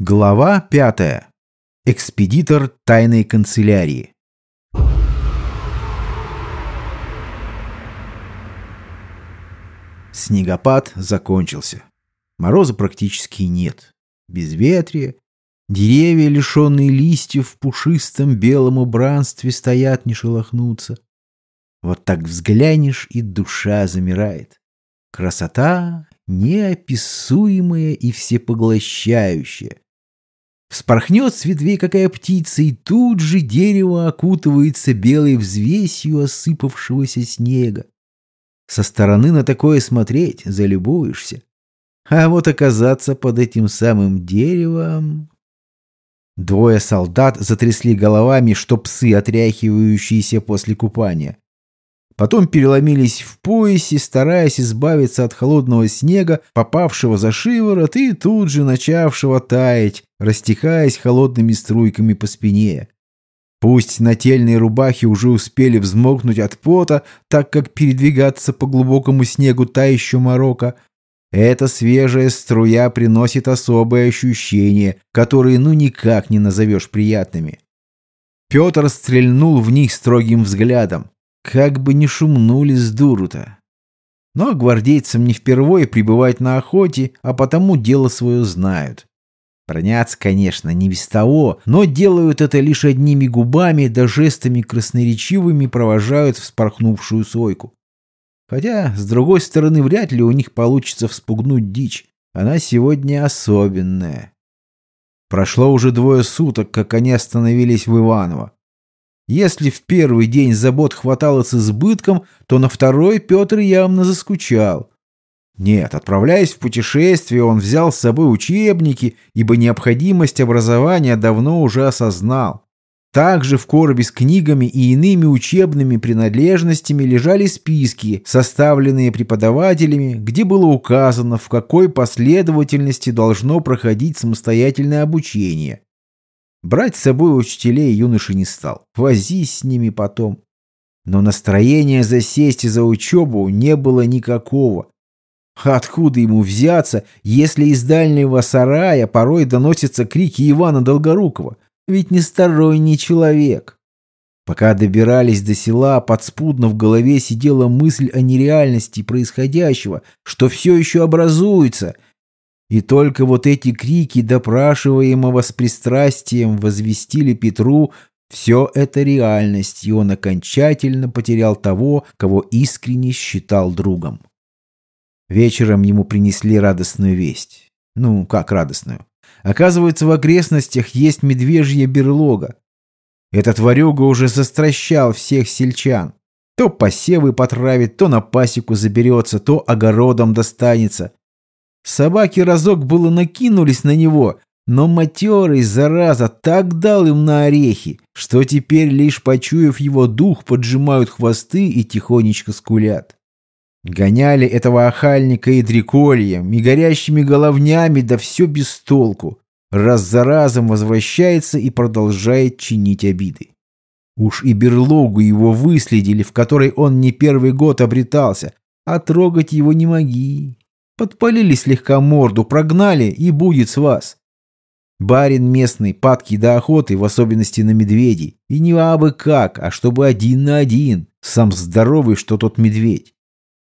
Глава пятая. Экспедитор тайной канцелярии. Снегопад закончился. Мороза практически нет. Безветрие. Деревья, лишенные листьев, в пушистом белом убранстве стоят, не шелохнутся. Вот так взглянешь, и душа замирает. Красота неописуемая и всепоглощающая. Вспорхнет с ветвей какая птица, и тут же дерево окутывается белой взвесью осыпавшегося снега. Со стороны на такое смотреть залюбуешься. А вот оказаться под этим самым деревом... Двое солдат затрясли головами, что псы, отряхивающиеся после купания. Потом переломились в поясе, стараясь избавиться от холодного снега, попавшего за шиворот и тут же начавшего таять, растекаясь холодными струйками по спине. Пусть нательные рубахи уже успели взмокнуть от пота, так как передвигаться по глубокому снегу та еще морока, эта свежая струя приносит особые ощущения, которые ну никак не назовешь приятными. Петр стрельнул в них строгим взглядом. Как бы не шумнули с дуру-то. Но гвардейцам не впервые пребывать на охоте, а потому дело свое знают. Бронятся, конечно, не без того, но делают это лишь одними губами да жестами красноречивыми провожают вспорхнувшую сойку. Хотя, с другой стороны, вряд ли у них получится вспугнуть дичь. Она сегодня особенная. Прошло уже двое суток, как они остановились в Иваново. Если в первый день забот хватало с избытком, то на второй Петр явно заскучал. Нет, отправляясь в путешествие, он взял с собой учебники, ибо необходимость образования давно уже осознал. Также в коробе с книгами и иными учебными принадлежностями лежали списки, составленные преподавателями, где было указано, в какой последовательности должно проходить самостоятельное обучение. Брать с собой учителей юноши не стал, возись с ними потом. Но настроения засесть за учебу не было никакого. Откуда ему взяться, если из дальнего сарая порой доносятся крики Ивана Долгорукова? Ведь не сторонний человек. Пока добирались до села, подспудно в голове сидела мысль о нереальности происходящего, что все еще образуется. И только вот эти крики допрашиваемого с пристрастием возвестили Петру, все это реальность, и он окончательно потерял того, кого искренне считал другом. Вечером ему принесли радостную весть. Ну, как радостную? Оказывается, в окрестностях есть медвежья берлога. Этот ворюга уже застращал всех сельчан. То посевы потравит, то на пасеку заберется, то огородом достанется. Собаки разок было накинулись на него, но матерый, зараза, так дал им на орехи, что теперь, лишь почуяв его дух, поджимают хвосты и тихонечко скулят. Гоняли этого охальника и дрекольем, и горящими головнями, да все без толку. Раз за разом возвращается и продолжает чинить обиды. Уж и берлогу его выследили, в которой он не первый год обретался, а трогать его не моги. Подпалили слегка морду, прогнали, и будет с вас. Барин местный, падкий до охоты, в особенности на медведей. И не абы как, а чтобы один на один, сам здоровый, что тот медведь.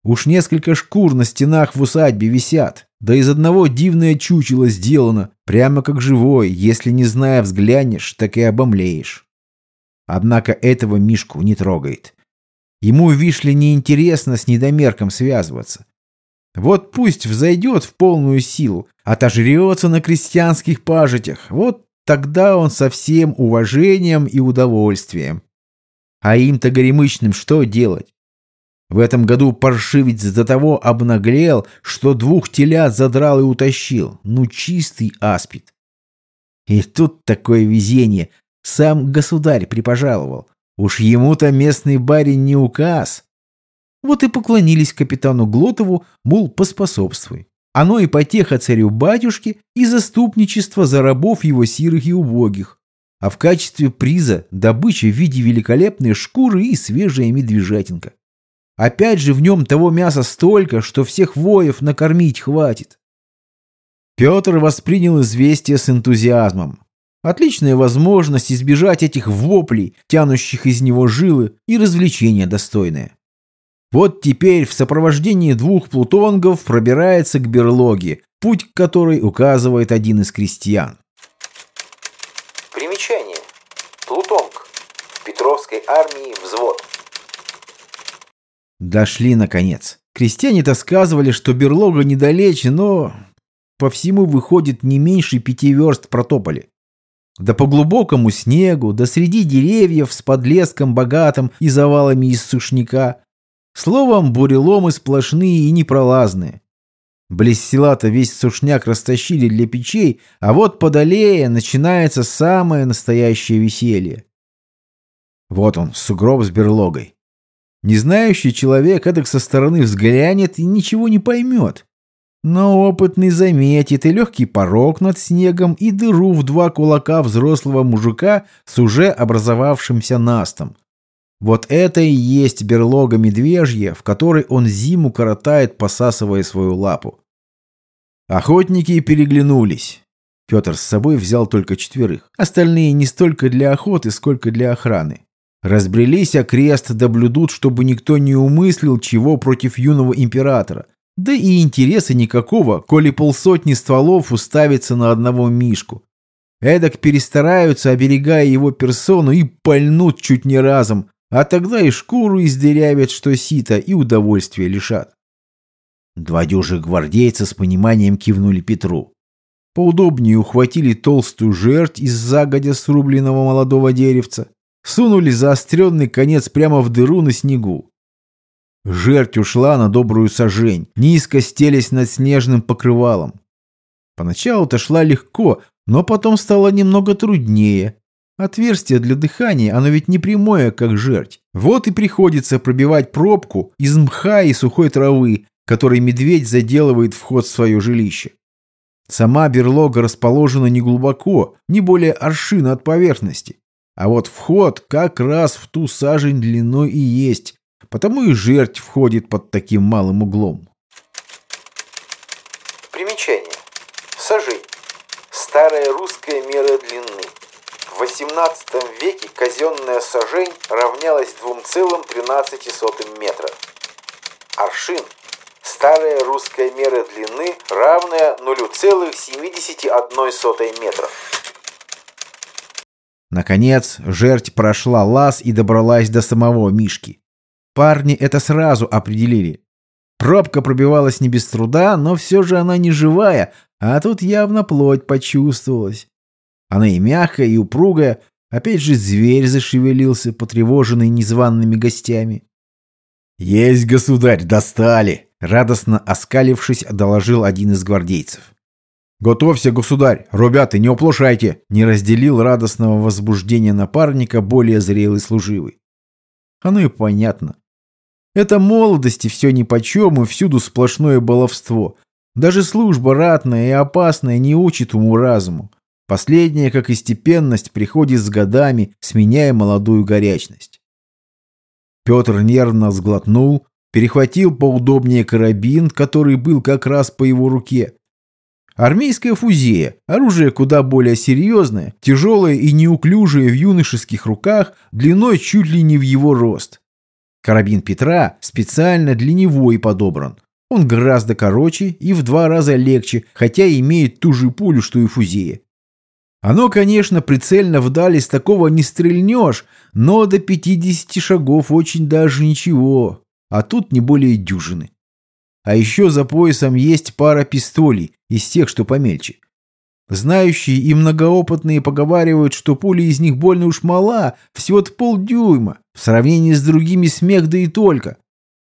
Уж несколько шкур на стенах в усадьбе висят, да из одного дивное чучело сделано, прямо как живой, если не зная взглянешь, так и обомлеешь. Однако этого Мишку не трогает. Ему, вишь ли, неинтересно с недомерком связываться. Вот пусть взойдет в полную силу, отожрется на крестьянских пажитях, вот тогда он со всем уважением и удовольствием. А им-то горемычным что делать? В этом году паршивец до того обнаглел, что двух телят задрал и утащил. Ну, чистый аспид. И тут такое везение. Сам государь припожаловал. Уж ему-то местный барин не указ. Вот и поклонились капитану Глотову, мол, поспособствуй. Оно и потеха царю-батюшке, и заступничество за рабов его сирых и убогих. А в качестве приза добыча в виде великолепной шкуры и свежая медвежатинка. Опять же в нем того мяса столько, что всех воев накормить хватит. Петр воспринял известие с энтузиазмом. Отличная возможность избежать этих воплей, тянущих из него жилы, и развлечения достойное. Вот теперь в сопровождении двух плутонгов пробирается к берлоге, путь к которой указывает один из крестьян. Примечание. Плутонг. В Петровской армии взвод. Дошли, наконец. Крестьяне-то сказывали, что берлога недалече, но по всему выходит не меньше пяти верст протопали. Да по глубокому снегу, да среди деревьев с подлеском богатым и завалами из сушняка. Словом, буреломы сплошные и непролазные. Близ села-то весь сушняк растащили для печей, а вот подалее начинается самое настоящее веселье. Вот он, сугроб с берлогой. Незнающий человек эдак со стороны взглянет и ничего не поймет. Но опытный заметит и легкий порог над снегом, и дыру в два кулака взрослого мужика с уже образовавшимся настом. Вот это и есть берлога медвежья, в которой он зиму коротает, посасывая свою лапу. Охотники переглянулись. Петр с собой взял только четверых. Остальные не столько для охоты, сколько для охраны. Разбрелись окрест, доблюдут, чтобы никто не умыслил чего против юного императора. Да и интереса никакого, коли полсотни стволов уставится на одного мишку. Эдак перестараются, оберегая его персону, и пальнут чуть не разом, а тогда и шкуру издырявят, что сито, и удовольствия лишат. Два дюжих гвардейца с пониманием кивнули Петру. Поудобнее ухватили толстую жерть из загодя срубленного молодого деревца, сунули заостренный конец прямо в дыру на снегу. Жерть ушла на добрую сажень, низко стелясь над снежным покрывалом. Поначалу-то шла легко, но потом стало немного труднее. Отверстие для дыхания, оно ведь не прямое, как жерть. Вот и приходится пробивать пробку из мха и сухой травы, которой медведь заделывает вход в свое жилище. Сама берлога расположена неглубоко, не более аршина от поверхности. А вот вход как раз в ту сажень длиной и есть, Потому и жерть входит под таким малым углом. Примечание. Сажень. Старая русская мера длины. В XVIII веке казенная сажень равнялась 2,13 метра. Аршин. Старая русская мера длины, равная 0,71 метра. Наконец, жерть прошла лаз и добралась до самого Мишки. Парни это сразу определили. Пробка пробивалась не без труда, но все же она не живая, а тут явно плоть почувствовалась. Она и мягкая, и упругая, опять же зверь зашевелился, потревоженный незваными гостями. «Есть, государь, достали!» — радостно оскалившись, доложил один из гвардейцев. «Готовься, государь! Ребята, не оплошайте!» — не разделил радостного возбуждения напарника более зрелый служивый. Оно и понятно. Это молодости все нипочем и всюду сплошное баловство. Даже служба ратная и опасная не учит уму-разуму. Последняя, как и степенность, приходит с годами, сменяя молодую горячность. Петр нервно сглотнул, перехватил поудобнее карабин, который был как раз по его руке. Армейская фузея, оружие куда более серьезное, тяжелое и неуклюжее в юношеских руках, длиной чуть ли не в его рост. Карабин Петра специально для него и подобран. Он гораздо короче и в два раза легче, хотя имеет ту же пулю, что и фузея. Оно, конечно, прицельно вдали с такого не стрельнешь, но до 50 шагов очень даже ничего, а тут не более дюжины. А еще за поясом есть пара пистолей, из тех, что помельче. Знающие и многоопытные поговаривают, что пуля из них больно уж мала, всего-то полдюйма, в сравнении с другими смех да и только.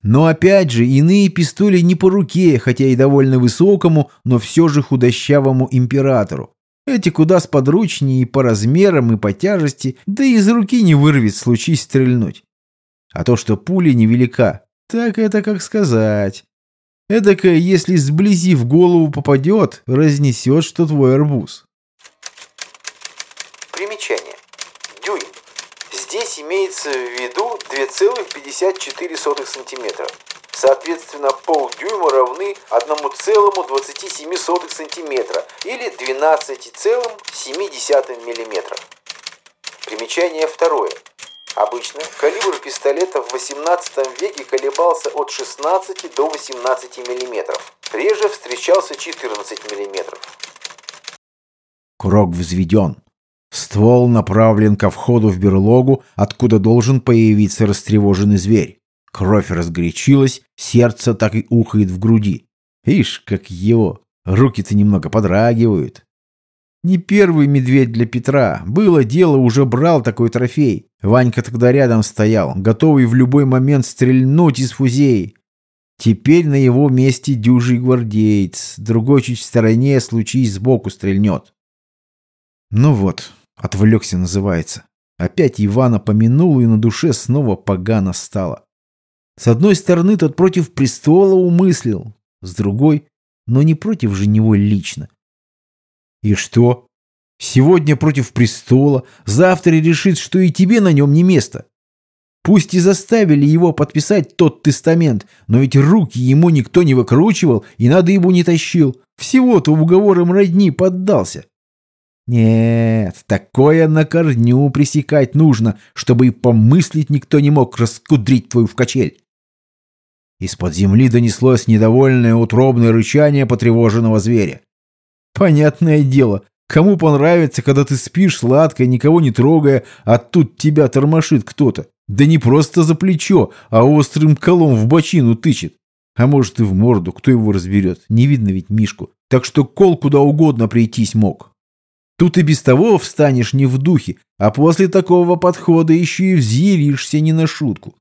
Но опять же, иные пистоли не по руке, хотя и довольно высокому, но все же худощавому императору. Эти куда сподручнее и по размерам, и по тяжести, да и из руки не вырвет, случись стрельнуть. А то, что пуля невелика, так это как сказать. Эдакое, если сблизи в голову попадет, разнесет, что твой арбуз. Примечание. Дюйм. Здесь имеется в виду 2,54 см. Соответственно, полдюйма равны 1,27 см или 12,7 мм. Примечание второе. Обычно калибр пистолета в 18 веке колебался от 16 до 18 мм. Реже встречался 14 мм. Курок взведен. Ствол направлен ко входу в берлогу, откуда должен появиться растревоженный зверь. Кровь разгорячилась, сердце так и ухает в груди. Ишь, как его, руки-то немного подрагивают. Не первый медведь для Петра. Было дело, уже брал такой трофей. Ванька тогда рядом стоял, готовый в любой момент стрельнуть из фузеи. Теперь на его месте дюжий гвардеец. Другой чуть в стороне, случись сбоку стрельнет. Ну вот, отвлекся называется. Опять Ивана помянул, и на душе снова погано стало. С одной стороны, тот против престола умыслил, с другой, но не против же него лично. И что? Сегодня против престола, завтра решит, что и тебе на нем не место. Пусть и заставили его подписать тот тестамент, но ведь руки ему никто не выкручивал и надо ему не тащил. Всего-то уговором родни поддался. Нет, такое на корню пресекать нужно, чтобы и помыслить никто не мог раскудрить твою в качель. Из-под земли донеслось недовольное утробное рычание потревоженного зверя. Понятное дело, кому понравится, когда ты спишь сладко, никого не трогая, а тут тебя тормошит кто-то. Да не просто за плечо, а острым колом в бочину тычет. А может и в морду, кто его разберет, не видно ведь Мишку. Так что кол куда угодно прийтись мог. Тут и без того встанешь не в духе, а после такого подхода еще и взъяришься не на шутку.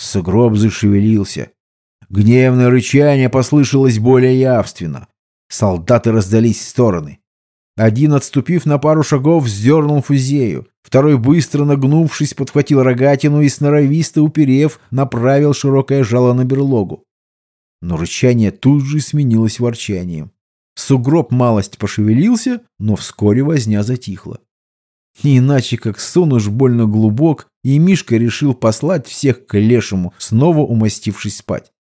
Сугроб зашевелился. Гневное рычание послышалось более явственно. Солдаты раздались в стороны. Один, отступив на пару шагов, вздернул фузею. Второй, быстро нагнувшись, подхватил рогатину и, сноровисто уперев, направил широкое жало на берлогу. Но рычание тут же сменилось ворчанием. Сугроб малость пошевелился, но вскоре возня затихла. Не иначе, как сон уж больно глубок, и Мишка решил послать всех к лешему, снова умастившись спать.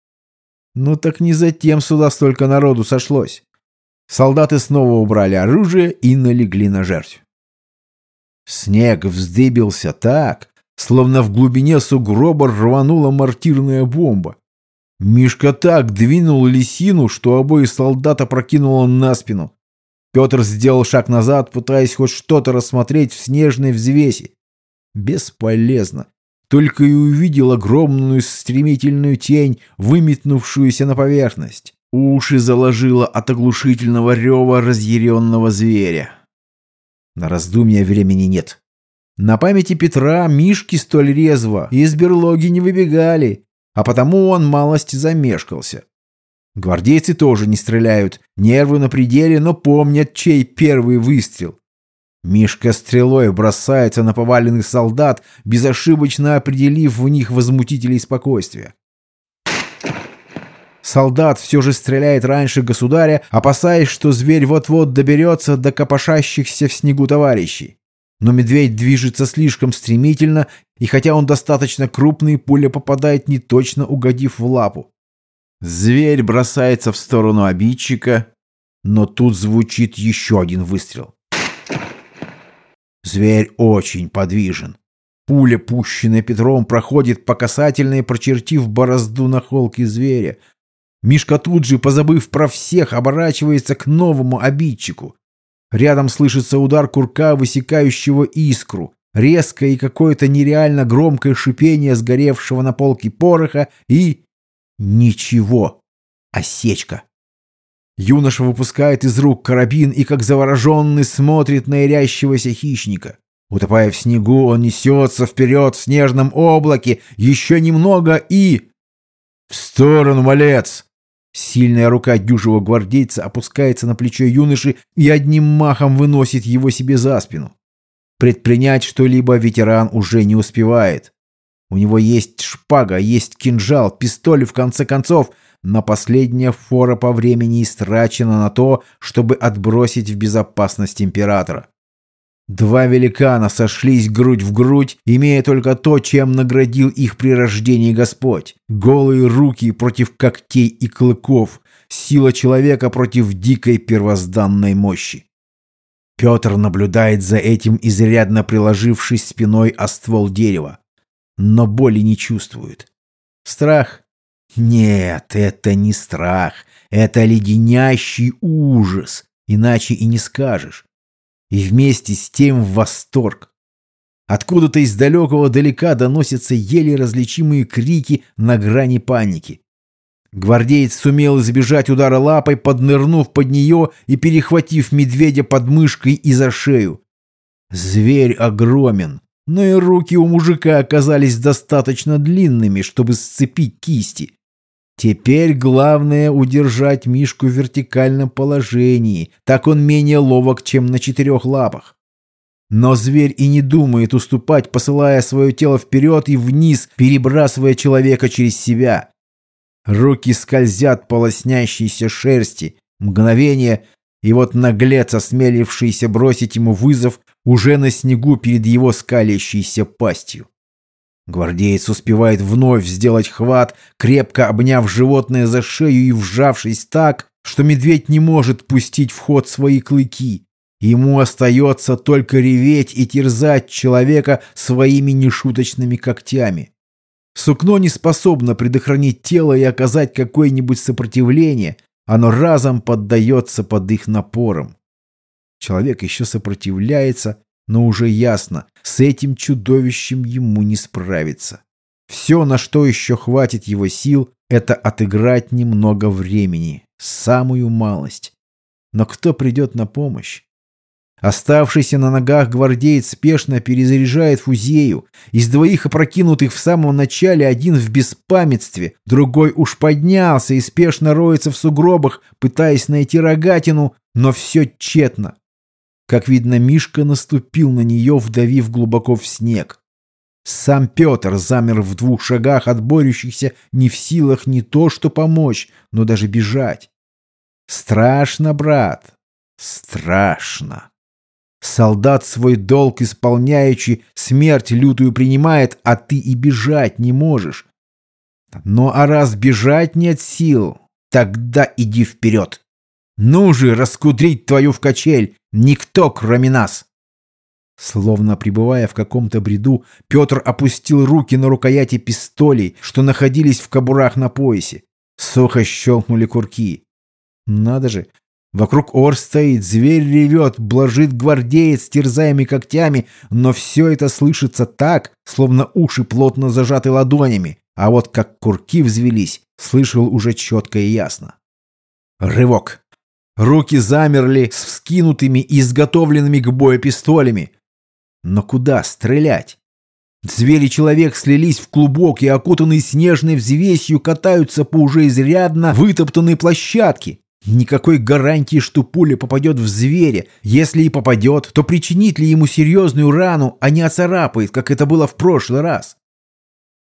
Ну так не затем сюда столько народу сошлось. Солдаты снова убрали оружие и налегли на жертву. Снег вздыбился так, словно в глубине сугроба рванула мортирная бомба. Мишка так двинул лисину, что обои солдата прокинуло на спину. Петр сделал шаг назад, пытаясь хоть что-то рассмотреть в снежной взвеси. Бесполезно. Только и увидел огромную стремительную тень, выметнувшуюся на поверхность. Уши заложило от оглушительного рева разъяренного зверя. На раздумья времени нет. На памяти Петра мишки столь резво из берлоги не выбегали, а потому он малость замешкался. Гвардейцы тоже не стреляют, нервы на пределе, но помнят, чей первый выстрел. Мишка стрелой бросается на поваленных солдат, безошибочно определив в них возмутителей спокойствия. Солдат все же стреляет раньше государя, опасаясь, что зверь вот-вот доберется до копошащихся в снегу товарищей. Но медведь движется слишком стремительно, и хотя он достаточно крупный, пуля попадает не точно, угодив в лапу. Зверь бросается в сторону обидчика, но тут звучит еще один выстрел. Зверь очень подвижен. Пуля, пущенная Петром, проходит по касательной, прочертив борозду на холке зверя. Мишка тут же, позабыв про всех, оборачивается к новому обидчику. Рядом слышится удар курка, высекающего искру. Резкое и какое-то нереально громкое шипение сгоревшего на полке пороха и Ничего. Осечка. Юноша выпускает из рук карабин и, как завороженный, смотрит на ирящегося хищника. Утопая в снегу, он несется вперед в снежном облаке, еще немного и... В сторону, малец! Сильная рука дюжего гвардейца опускается на плечо юноши и одним махом выносит его себе за спину. Предпринять что-либо ветеран уже не успевает. У него есть шпага, есть кинжал, пистоль, в конце концов, но последняя фора по времени истрачена на то, чтобы отбросить в безопасность императора. Два великана сошлись грудь в грудь, имея только то, чем наградил их при рождении Господь. Голые руки против когтей и клыков, сила человека против дикой первозданной мощи. Петр наблюдает за этим, изрядно приложившись спиной о ствол дерева, но боли не чувствует. Страх? Нет, это не страх, это леденящий ужас, иначе и не скажешь и вместе с тем восторг. Откуда-то из далекого далека доносятся еле различимые крики на грани паники. Гвардеец сумел избежать удара лапой, поднырнув под нее и перехватив медведя под мышкой и за шею. Зверь огромен, но и руки у мужика оказались достаточно длинными, чтобы сцепить кисти. Теперь главное удержать Мишку в вертикальном положении, так он менее ловок, чем на четырех лапах. Но зверь и не думает уступать, посылая свое тело вперед и вниз, перебрасывая человека через себя. Руки скользят по лоснящейся шерсти. Мгновение, и вот наглец, осмелившийся бросить ему вызов, уже на снегу перед его скалящейся пастью. Гвардеец успевает вновь сделать хват, крепко обняв животное за шею и вжавшись так, что медведь не может пустить в ход свои клыки. Ему остается только реветь и терзать человека своими нешуточными когтями. Сукно не способно предохранить тело и оказать какое-нибудь сопротивление, оно разом поддается под их напором. Человек еще сопротивляется, но уже ясно, с этим чудовищем ему не справиться. Все, на что еще хватит его сил, это отыграть немного времени, самую малость. Но кто придет на помощь? Оставшийся на ногах гвардеец спешно перезаряжает фузею. Из двоих опрокинутых в самом начале один в беспамятстве, другой уж поднялся и спешно роется в сугробах, пытаясь найти рогатину, но все тщетно. Как видно, Мишка наступил на нее, вдавив глубоко в снег. Сам Петр замер в двух шагах от борющихся, не в силах не то что помочь, но даже бежать. Страшно, брат, страшно. Солдат свой долг исполняющий, смерть лютую принимает, а ты и бежать не можешь. Ну а раз бежать нет сил, тогда иди вперед. Ну же, раскудрить твою в качель! Никто, кроме нас!» Словно пребывая в каком-то бреду, Петр опустил руки на рукояти пистолей, что находились в кобурах на поясе. Сухо щелкнули курки. Надо же, вокруг ор стоит, зверь ревет, блажит гвардеец, терзаемый когтями, но все это слышится так, словно уши плотно зажаты ладонями, а вот как курки взвелись, слышал уже четко и ясно. Рывок. Руки замерли с вскинутыми и изготовленными к бою пистолями. Но куда стрелять? Зверь и человек слились в клубок и, окутанные снежной взвесью, катаются по уже изрядно вытоптанной площадке. Никакой гарантии, что пуля попадет в зверя. Если и попадет, то причинит ли ему серьезную рану, а не оцарапает, как это было в прошлый раз.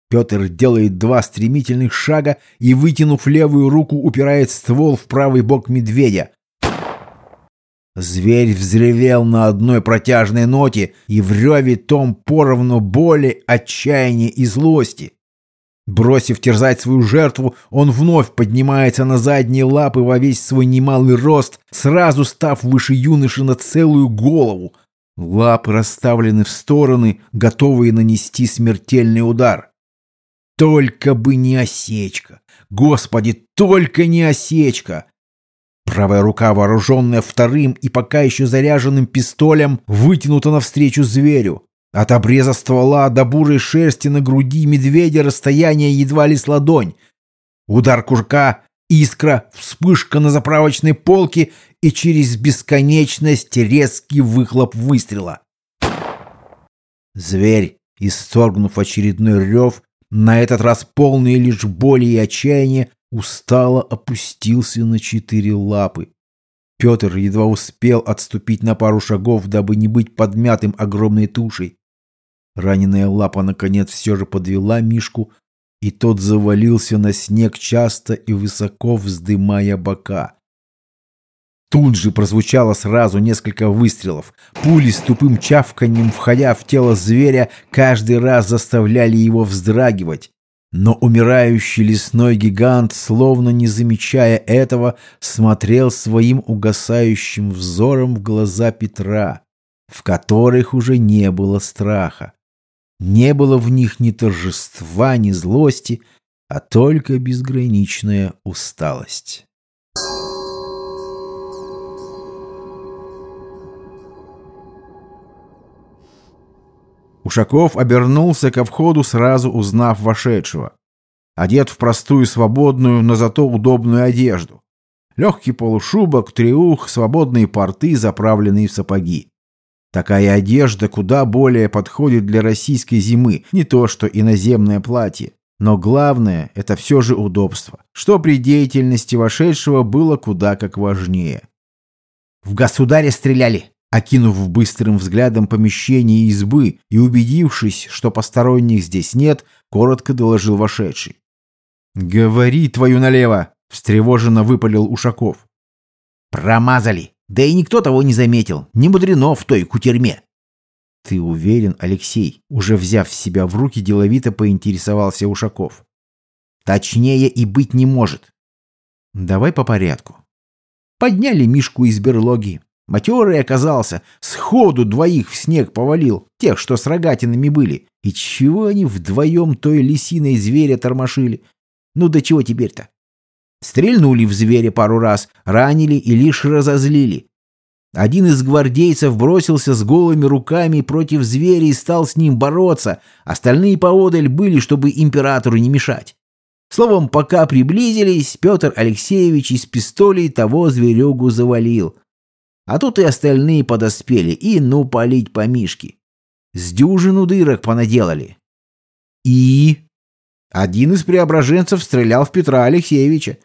Петр делает два стремительных шага и, вытянув левую руку, упирает ствол в правый бок медведя. Зверь взревел на одной протяжной ноте, и в реве том поровну боли, отчаяния и злости. Бросив терзать свою жертву, он вновь поднимается на задние лапы во весь свой немалый рост, сразу став выше юноши на целую голову. Лапы расставлены в стороны, готовые нанести смертельный удар. Только бы не осечка! Господи, только не осечка! Правая рука, вооруженная вторым и пока еще заряженным пистолем, вытянута навстречу зверю. От обреза ствола до бурой шерсти на груди медведя расстояние едва ли с ладонь. Удар курка, искра, вспышка на заправочной полке и через бесконечность резкий выхлоп выстрела. Зверь, исторгнув очередной рев, на этот раз полный лишь боли и отчаяния, устало опустился на четыре лапы. Петр едва успел отступить на пару шагов, дабы не быть подмятым огромной тушей. Раненая лапа, наконец, все же подвела Мишку, и тот завалился на снег часто и высоко вздымая бока. Тут же прозвучало сразу несколько выстрелов. Пули с тупым чавканьем, входя в тело зверя, каждый раз заставляли его вздрагивать. Но умирающий лесной гигант, словно не замечая этого, смотрел своим угасающим взором в глаза Петра, в которых уже не было страха. Не было в них ни торжества, ни злости, а только безграничная усталость. Ушаков обернулся ко входу, сразу узнав вошедшего. Одет в простую свободную, но зато удобную одежду. Легкий полушубок, треух, свободные порты, заправленные в сапоги. Такая одежда куда более подходит для российской зимы, не то что иноземное платье. Но главное – это все же удобство, что при деятельности вошедшего было куда как важнее. «В государе стреляли!» Окинув быстрым взглядом помещение избы и убедившись, что посторонних здесь нет, коротко доложил вошедший. «Говори твою налево!» — встревоженно выпалил Ушаков. «Промазали! Да и никто того не заметил. Не мудрено в той кутерьме!» «Ты уверен, Алексей?» Уже взяв себя в руки, деловито поинтересовался Ушаков. «Точнее и быть не может». «Давай по порядку». Подняли Мишку из берлоги, Матерый оказался, сходу двоих в снег повалил, тех, что с рогатинами были. И чего они вдвоем той лисиной зверя тормошили? Ну да чего теперь-то? Стрельнули в зверя пару раз, ранили и лишь разозлили. Один из гвардейцев бросился с голыми руками против зверя и стал с ним бороться, остальные поодаль были, чтобы императору не мешать. Словом, пока приблизились, Петр Алексеевич из пистолей того зверюгу завалил. А тут и остальные подоспели, и ну палить по мишке. С дюжину дырок понаделали. И... Один из преображенцев стрелял в Петра Алексеевича.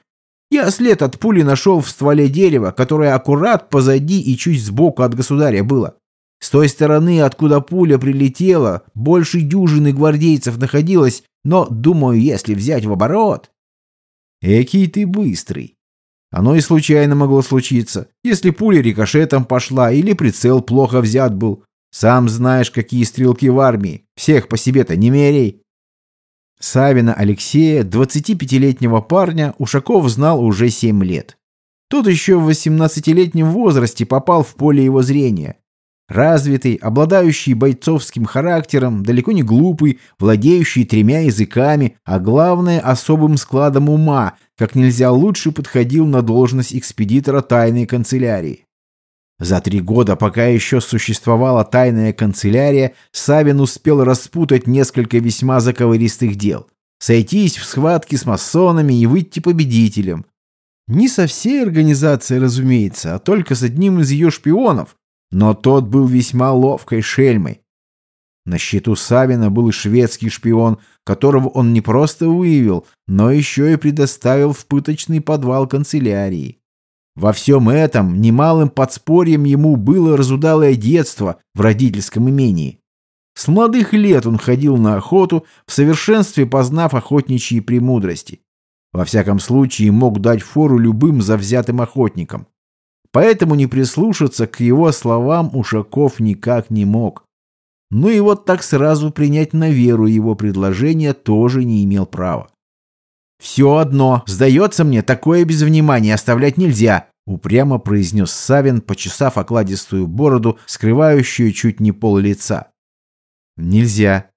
Я след от пули нашел в стволе дерева, которое аккурат позади и чуть сбоку от государя было. С той стороны, откуда пуля прилетела, больше дюжины гвардейцев находилось, но, думаю, если взять в оборот... Экий ты быстрый. Оно и случайно могло случиться, если пуля рикошетом пошла или прицел плохо взят был. Сам знаешь, какие стрелки в армии. Всех по себе-то не мерей. Савина Алексея, 25-летнего парня, Ушаков знал уже 7 лет. Тот еще в 18-летнем возрасте попал в поле его зрения. Развитый, обладающий бойцовским характером, далеко не глупый, владеющий тремя языками, а главное особым складом ума, как нельзя лучше подходил на должность экспедитора тайной канцелярии. За три года, пока еще существовала тайная канцелярия, Савин успел распутать несколько весьма заковыристых дел. Сойтись в схватке с масонами и выйти победителем. Не со всей организацией, разумеется, а только с одним из ее шпионов, но тот был весьма ловкой шельмой. На счету Савина был шведский шпион, которого он не просто выявил, но еще и предоставил в пыточный подвал канцелярии. Во всем этом немалым подспорьем ему было разудалое детство в родительском имении. С молодых лет он ходил на охоту, в совершенстве познав охотничьи премудрости. Во всяком случае, мог дать фору любым завзятым охотникам. Поэтому не прислушаться к его словам Ушаков никак не мог. Ну и вот так сразу принять на веру его предложение тоже не имел права. «Все одно, сдается мне, такое без внимания оставлять нельзя», упрямо произнес Савин, почесав окладистую бороду, скрывающую чуть не пол лица. «Нельзя.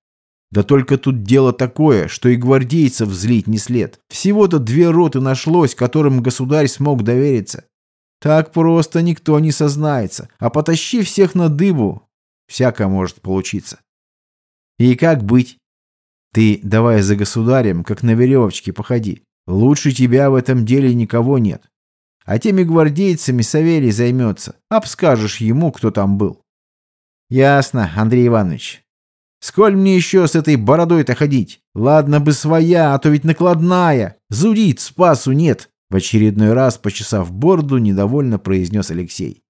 Да только тут дело такое, что и гвардейцев злить не след. Всего-то две роты нашлось, которым государь смог довериться. Так просто никто не сознается, а потащи всех на дыбу, всякое может получиться. И как быть? Ты давай за государем, как на веревочке, походи. Лучше тебя в этом деле никого нет. А теми гвардейцами Савелий займется. Обскажешь ему, кто там был. Ясно, Андрей Иванович. Сколь мне еще с этой бородой-то ходить? Ладно бы своя, а то ведь накладная. Зудить спасу нет. В очередной раз, почесав бороду, недовольно произнес Алексей.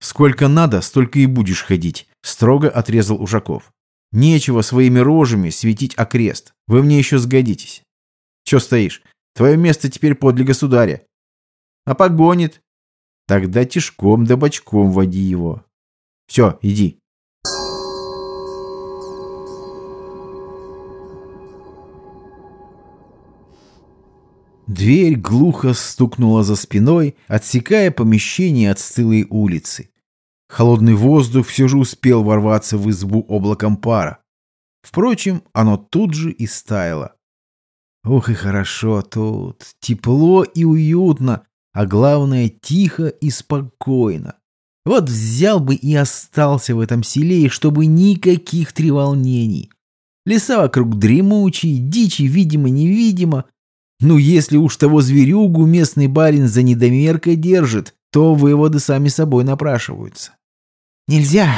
«Сколько надо, столько и будешь ходить», — строго отрезал Ушаков. «Нечего своими рожами светить окрест. Вы мне еще сгодитесь. Че стоишь? Твое место теперь подле государя. А погонит. Тогда тишком да бочком води его. Все, иди. Дверь глухо стукнула за спиной, отсекая помещение от стылой улицы. Холодный воздух все же успел ворваться в избу облаком пара. Впрочем, оно тут же и стаяло. Ох и хорошо тут, тепло и уютно, а главное тихо и спокойно. Вот взял бы и остался в этом селе, чтобы никаких треволнений. Леса вокруг дремучие, дичи видимо-невидимо, ну, если уж того зверюгу местный барин за недомеркой держит, то выводы сами собой напрашиваются. Нельзя.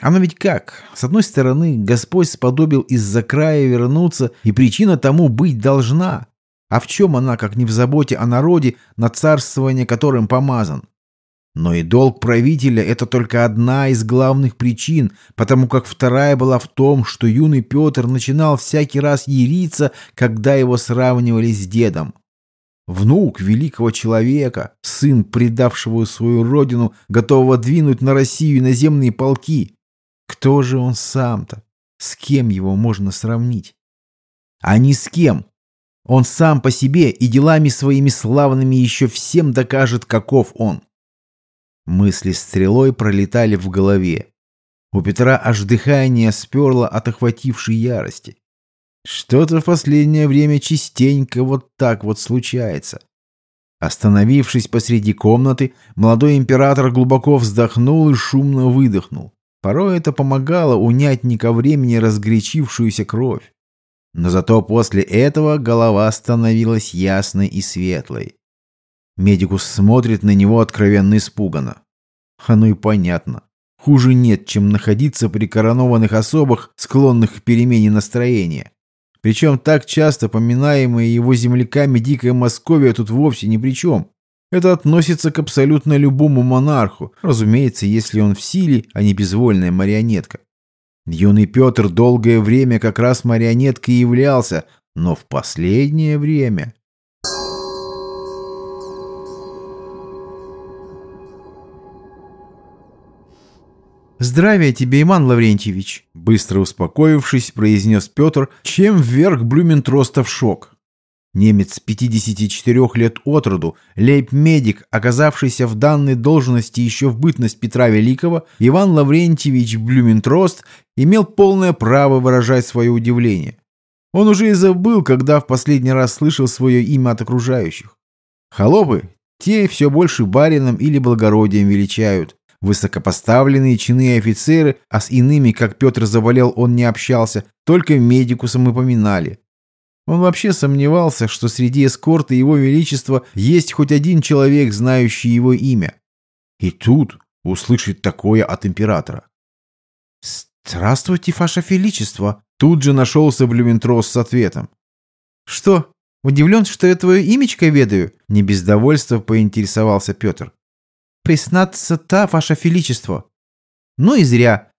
Оно ведь как? С одной стороны, Господь сподобил из-за края вернуться, и причина тому быть должна. А в чем она, как не в заботе о народе, на царствование которым помазан? Но и долг правителя – это только одна из главных причин, потому как вторая была в том, что юный Петр начинал всякий раз яриться, когда его сравнивали с дедом. Внук великого человека, сын, предавшего свою родину, готового двинуть на Россию наземные полки. Кто же он сам-то? С кем его можно сравнить? А ни с кем. Он сам по себе и делами своими славными еще всем докажет, каков он. Мысли стрелой пролетали в голове. У Петра аж дыхание сперло от охватившей ярости. Что-то в последнее время частенько вот так вот случается. Остановившись посреди комнаты, молодой император глубоко вздохнул и шумно выдохнул. Порой это помогало унять не ко времени разгорячившуюся кровь. Но зато после этого голова становилась ясной и светлой. Медикус смотрит на него откровенно испуганно. Оно и понятно. Хуже нет, чем находиться при коронованных особах, склонных к перемене настроения. Причем так часто поминаемая его земляками Дикая Московия тут вовсе ни при чем. Это относится к абсолютно любому монарху, разумеется, если он в силе, а не безвольная марионетка. Юный Петр долгое время как раз марионеткой являлся, но в последнее время... «Здравия тебе, Иман Лаврентьевич!» Быстро успокоившись, произнес Петр, чем вверх Блюментроста в шок. Немец 54 лет от роду, лейб-медик, оказавшийся в данной должности еще в бытность Петра Великого, Иван Лаврентьевич Блюментрост имел полное право выражать свое удивление. Он уже и забыл, когда в последний раз слышал свое имя от окружающих. Холопы, те все больше барином или благородием величают. Высокопоставленные чины и офицеры, а с иными, как Петр заболел, он не общался, только медикусом и поминали. Он вообще сомневался, что среди эскорта Его Величества есть хоть один человек, знающий его имя. И тут услышать такое от императора. «Здравствуйте, Ваше Величество!» Тут же нашелся Блюментрос с ответом. «Что, удивлен, что я твое имечко ведаю?» Не без довольства поинтересовался Петр приснаться та, ваше величество. Ну и зря.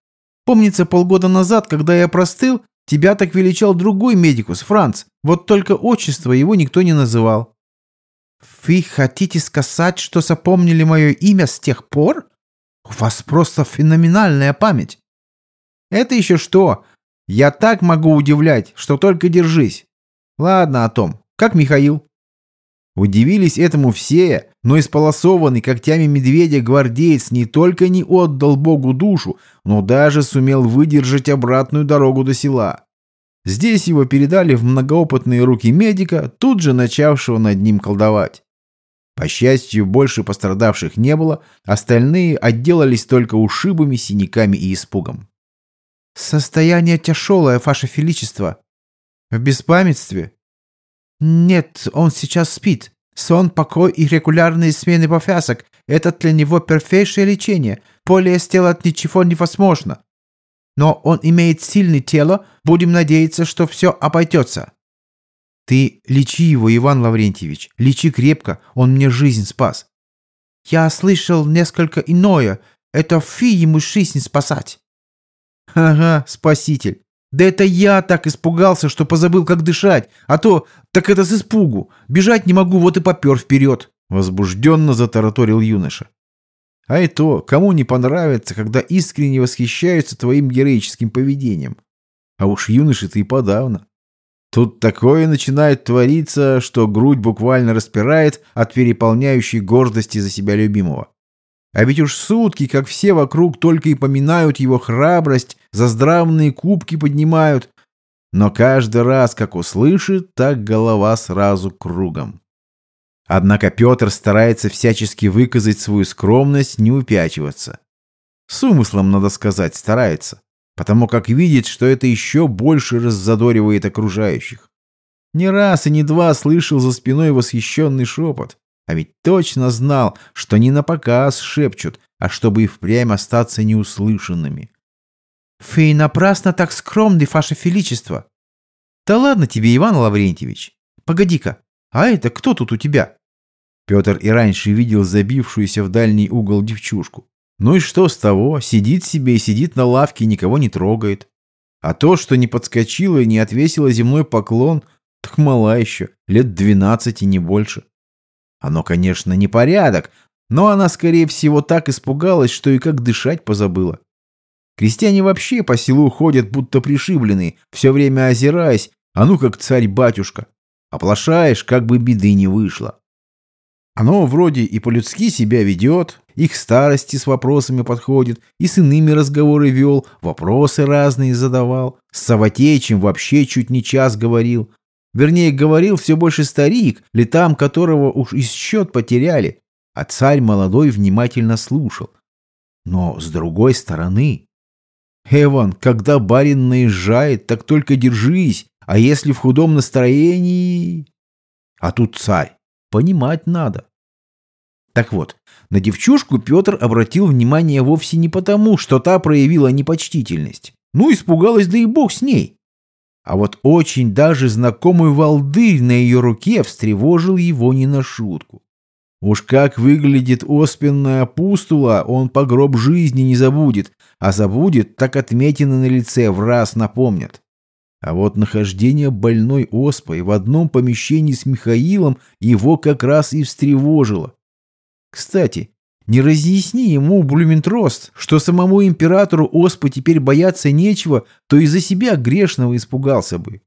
Помнится, полгода назад, когда я простыл, тебя так величал другой медикус, Франц. Вот только отчество его никто не называл. Вы хотите сказать, что запомнили мое имя с тех пор? У вас просто феноменальная память. Это еще что? Я так могу удивлять, что только держись. Ладно о том. Как Михаил? Удивились этому все, но исполосованный когтями медведя гвардеец не только не отдал Богу душу, но даже сумел выдержать обратную дорогу до села. Здесь его передали в многоопытные руки медика, тут же начавшего над ним колдовать. По счастью, больше пострадавших не было, остальные отделались только ушибами, синяками и испугом. «Состояние тяжелое, Ваше Величество». «В беспамятстве?» «Нет, он сейчас спит. Сон, покой и регулярные смены повязок – это для него перфейшее лечение. Более сделать ничего невозможно. Но он имеет сильное тело, будем надеяться, что все обойдется». «Ты лечи его, Иван Лаврентьевич, лечи крепко, он мне жизнь спас». «Я слышал несколько иное. Это фи ему жизнь спасать». «Ага, спаситель. Да это я так испугался, что позабыл, как дышать. А то, так это с испугу. Бежать не могу, вот и попер вперед. Возбужденно затараторил юноша. А и то, кому не понравится, когда искренне восхищаются твоим героическим поведением. А уж юноши-то и подавно. Тут такое начинает твориться, что грудь буквально распирает от переполняющей гордости за себя любимого. А ведь уж сутки, как все вокруг только и поминают его храбрость, за здравные кубки поднимают. Но каждый раз, как услышит, так голова сразу кругом. Однако Петр старается всячески выказать свою скромность, не упячиваться. С умыслом, надо сказать, старается, потому как видит, что это еще больше раззадоривает окружающих. Не раз и не два слышал за спиной восхищенный шепот. А ведь точно знал, что не на показ шепчут, а чтобы и впрямь остаться неуслышанными. «Вы напрасно так скромны, ваше величество!» «Да ладно тебе, Иван Лаврентьевич! Погоди-ка, а это кто тут у тебя?» Петр и раньше видел забившуюся в дальний угол девчушку. Ну и что с того? Сидит себе и сидит на лавке, никого не трогает. А то, что не подскочила и не отвесила земной поклон, так мала еще, лет двенадцати, не больше. Оно, конечно, не порядок, но она, скорее всего, так испугалась, что и как дышать позабыла. Крестьяне вообще по селу ходят, будто пришибленные, все время озираясь, а ну как царь-батюшка. Оплошаешь, как бы беды не вышло. Оно вроде и по-людски себя ведет, и к старости с вопросами подходит, и с иными разговоры вел, вопросы разные задавал, с Саватеичем вообще чуть не час говорил, Вернее, говорил все больше старик, летам которого уж и счет потеряли, а царь молодой внимательно слушал. Но с другой стороны... Эван, когда барин наезжает, так только держись, а если в худом настроении... А тут царь. Понимать надо. Так вот, на девчушку Петр обратил внимание вовсе не потому, что та проявила непочтительность. Ну, испугалась, да и бог с ней. А вот очень даже знакомый волдырь на ее руке встревожил его не на шутку. Уж как выглядит оспенная пустула, он по гроб жизни не забудет, а забудет, так отметины на лице в раз напомнят. А вот нахождение больной оспой в одном помещении с Михаилом его как раз и встревожило. Кстати, не разъясни ему, Блюментрост, что самому императору Оспы теперь бояться нечего, то из-за себя грешного испугался бы.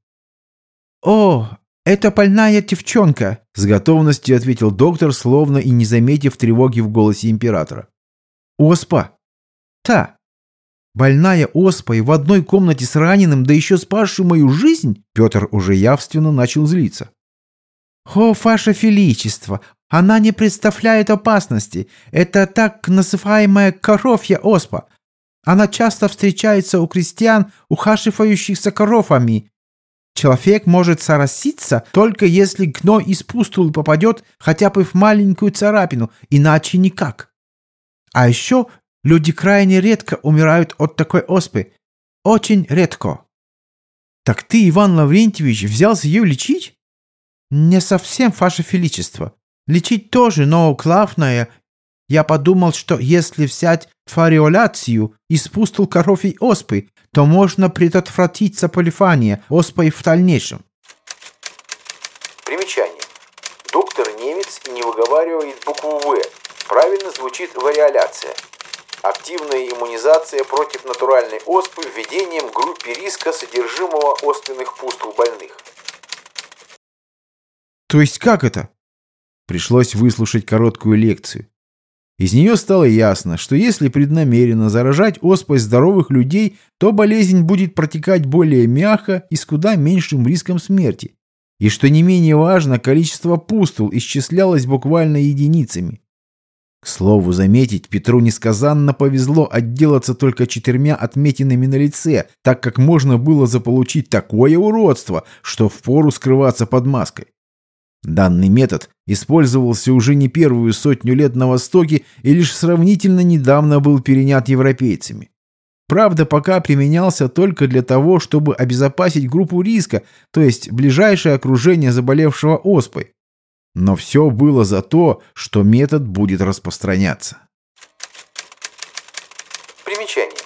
«О, это больная девчонка!» — с готовностью ответил доктор, словно и не заметив тревоги в голосе императора. «Оспа!» «Та!» «Больная оспой в одной комнате с раненым, да еще спасшую мою жизнь?» Петр уже явственно начал злиться. «О, ваше величество, она не представляет опасности. Это так называемая коровья оспа. Она часто встречается у крестьян, ухаживающихся коровами. Человек может заразиться, только если гной из пустулы попадет хотя бы в маленькую царапину, иначе никак. А еще люди крайне редко умирают от такой оспы. Очень редко. Так ты, Иван Лаврентьевич, взялся ее лечить? Не совсем, ваше величество. Лечить тоже, но главное, я подумал, что если взять фариоляцию из пустул коровьей оспы, то можно предотвратить заболевание оспой в дальнейшем. Примечание. Доктор немец не выговаривает букву «В». Правильно звучит вариоляция. Активная иммунизация против натуральной оспы введением группе риска содержимого оспенных пустул больных. То есть как это? Пришлось выслушать короткую лекцию. Из нее стало ясно, что если преднамеренно заражать оспой здоровых людей, то болезнь будет протекать более мягко и с куда меньшим риском смерти. И что не менее важно, количество пустул исчислялось буквально единицами. К слову заметить, Петру несказанно повезло отделаться только четырьмя отметинами на лице, так как можно было заполучить такое уродство, что впору скрываться под маской. Данный метод использовался уже не первую сотню лет на Востоке и лишь сравнительно недавно был перенят европейцами. Правда, пока применялся только для того, чтобы обезопасить группу риска, то есть ближайшее окружение заболевшего оспой. Но все было за то, что метод будет распространяться. Примечание.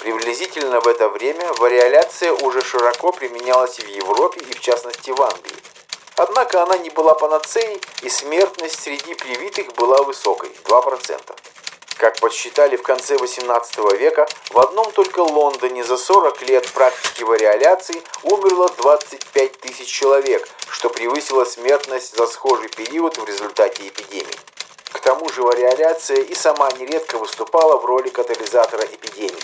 Приблизительно в это время вариоляция уже широко применялась в Европе и в частности в Англии. Однако она не была панацеей, и смертность среди привитых была высокой – 2%. Как подсчитали в конце 18 века, в одном только Лондоне за 40 лет практики вариоляции умерло 25 тысяч человек, что превысило смертность за схожий период в результате эпидемии. К тому же вариоляция и сама нередко выступала в роли катализатора эпидемий.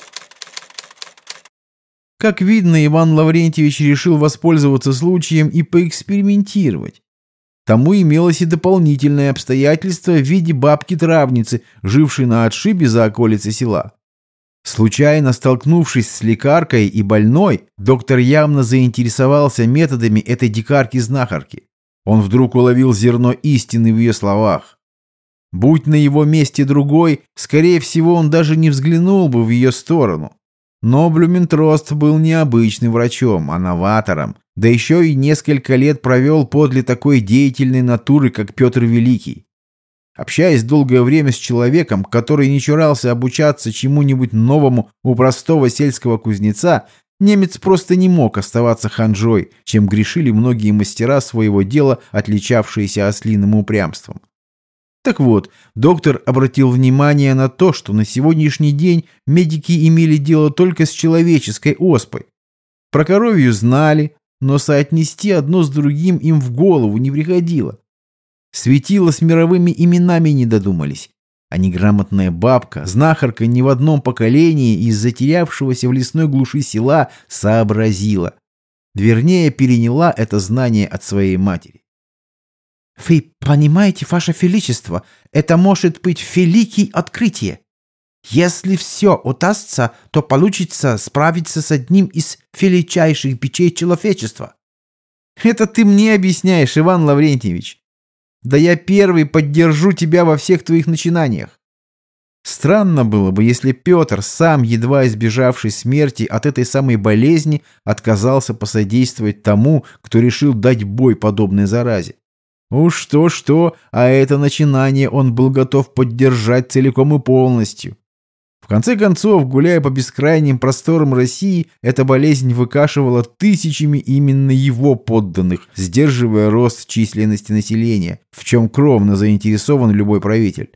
Как видно, Иван Лаврентьевич решил воспользоваться случаем и поэкспериментировать. Тому имелось и дополнительное обстоятельство в виде бабки-травницы, жившей на отшибе за околицей села. Случайно столкнувшись с лекаркой и больной, доктор явно заинтересовался методами этой дикарки-знахарки. Он вдруг уловил зерно истины в ее словах. Будь на его месте другой, скорее всего, он даже не взглянул бы в ее сторону. Но Блюментрост был не обычным врачом, а новатором, да еще и несколько лет провел подле такой деятельной натуры, как Петр Великий. Общаясь долгое время с человеком, который не чурался обучаться чему-нибудь новому у простого сельского кузнеца, немец просто не мог оставаться ханжой, чем грешили многие мастера своего дела, отличавшиеся ослиным упрямством. Так вот, доктор обратил внимание на то, что на сегодняшний день медики имели дело только с человеческой оспой. Про коровью знали, но соотнести одно с другим им в голову не приходило. Светило с мировыми именами не додумались. А неграмотная бабка, знахарка ни в одном поколении из затерявшегося в лесной глуши села сообразила. Вернее, переняла это знание от своей матери. «Вы понимаете, Ваше Величество, это может быть великое открытие. Если все удастся, то получится справиться с одним из величайших бичей человечества». «Это ты мне объясняешь, Иван Лаврентьевич. Да я первый поддержу тебя во всех твоих начинаниях. Странно было бы, если Петр, сам едва избежавший смерти от этой самой болезни, отказался посодействовать тому, кто решил дать бой подобной заразе. Уж что-что, а это начинание он был готов поддержать целиком и полностью. В конце концов, гуляя по бескрайним просторам России, эта болезнь выкашивала тысячами именно его подданных, сдерживая рост численности населения, в чем кровно заинтересован любой правитель.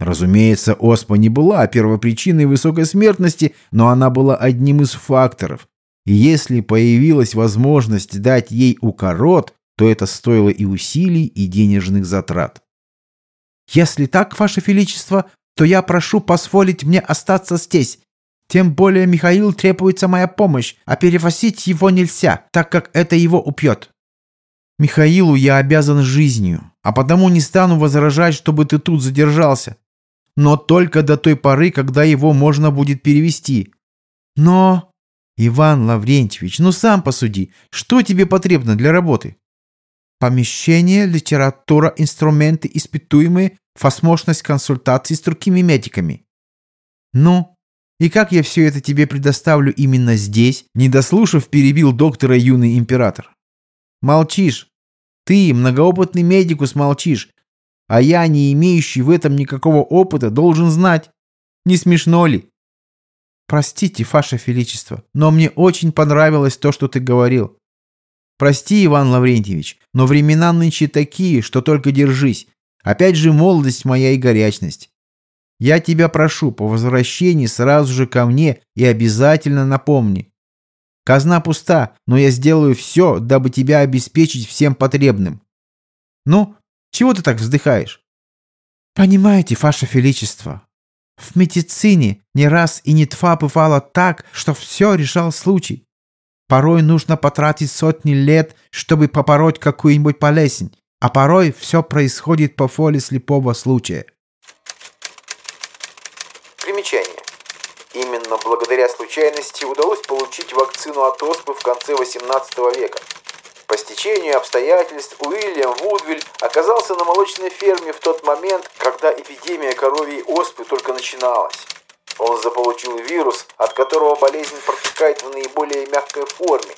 Разумеется, оспа не была первопричиной высокой смертности, но она была одним из факторов. И если появилась возможность дать ей укорот, то это стоило и усилий, и денежных затрат. «Если так, Ваше Величество, то я прошу позволить мне остаться здесь. Тем более Михаил требуется моя помощь, а перевозить его нельзя, так как это его убьет. Михаилу я обязан жизнью, а потому не стану возражать, чтобы ты тут задержался. Но только до той поры, когда его можно будет перевести. Но... Иван Лаврентьевич, ну сам посуди, что тебе потребно для работы? Помещение, литература, инструменты испытуемые, возможность консультаций с другими медиками. Ну, и как я все это тебе предоставлю именно здесь, не дослушав, перебил доктора юный император. Молчишь. Ты, многоопытный медикус, молчишь. А я, не имеющий в этом никакого опыта, должен знать. Не смешно ли? Простите, Ваше Величество, но мне очень понравилось то, что ты говорил. Прости, Иван Лаврентьевич, но времена нынче такие, что только держись. Опять же молодость моя и горячность. Я тебя прошу, по возвращении сразу же ко мне и обязательно напомни. Казна пуста, но я сделаю все, дабы тебя обеспечить всем потребным. Ну, чего ты так вздыхаешь? Понимаете, Ваше Величество, в медицине не раз и не два бывало так, что все решал случай. Порой нужно потратить сотни лет, чтобы попороть какую-нибудь болезнь, а порой все происходит по воле слепого случая. Примечание. Именно благодаря случайности удалось получить вакцину от оспы в конце 18 века. По стечению обстоятельств Уильям Вудвиль оказался на молочной ферме в тот момент, когда эпидемия коровьей оспы только начиналась. Он заполучил вирус, от которого болезнь протекает в наиболее мягкой форме.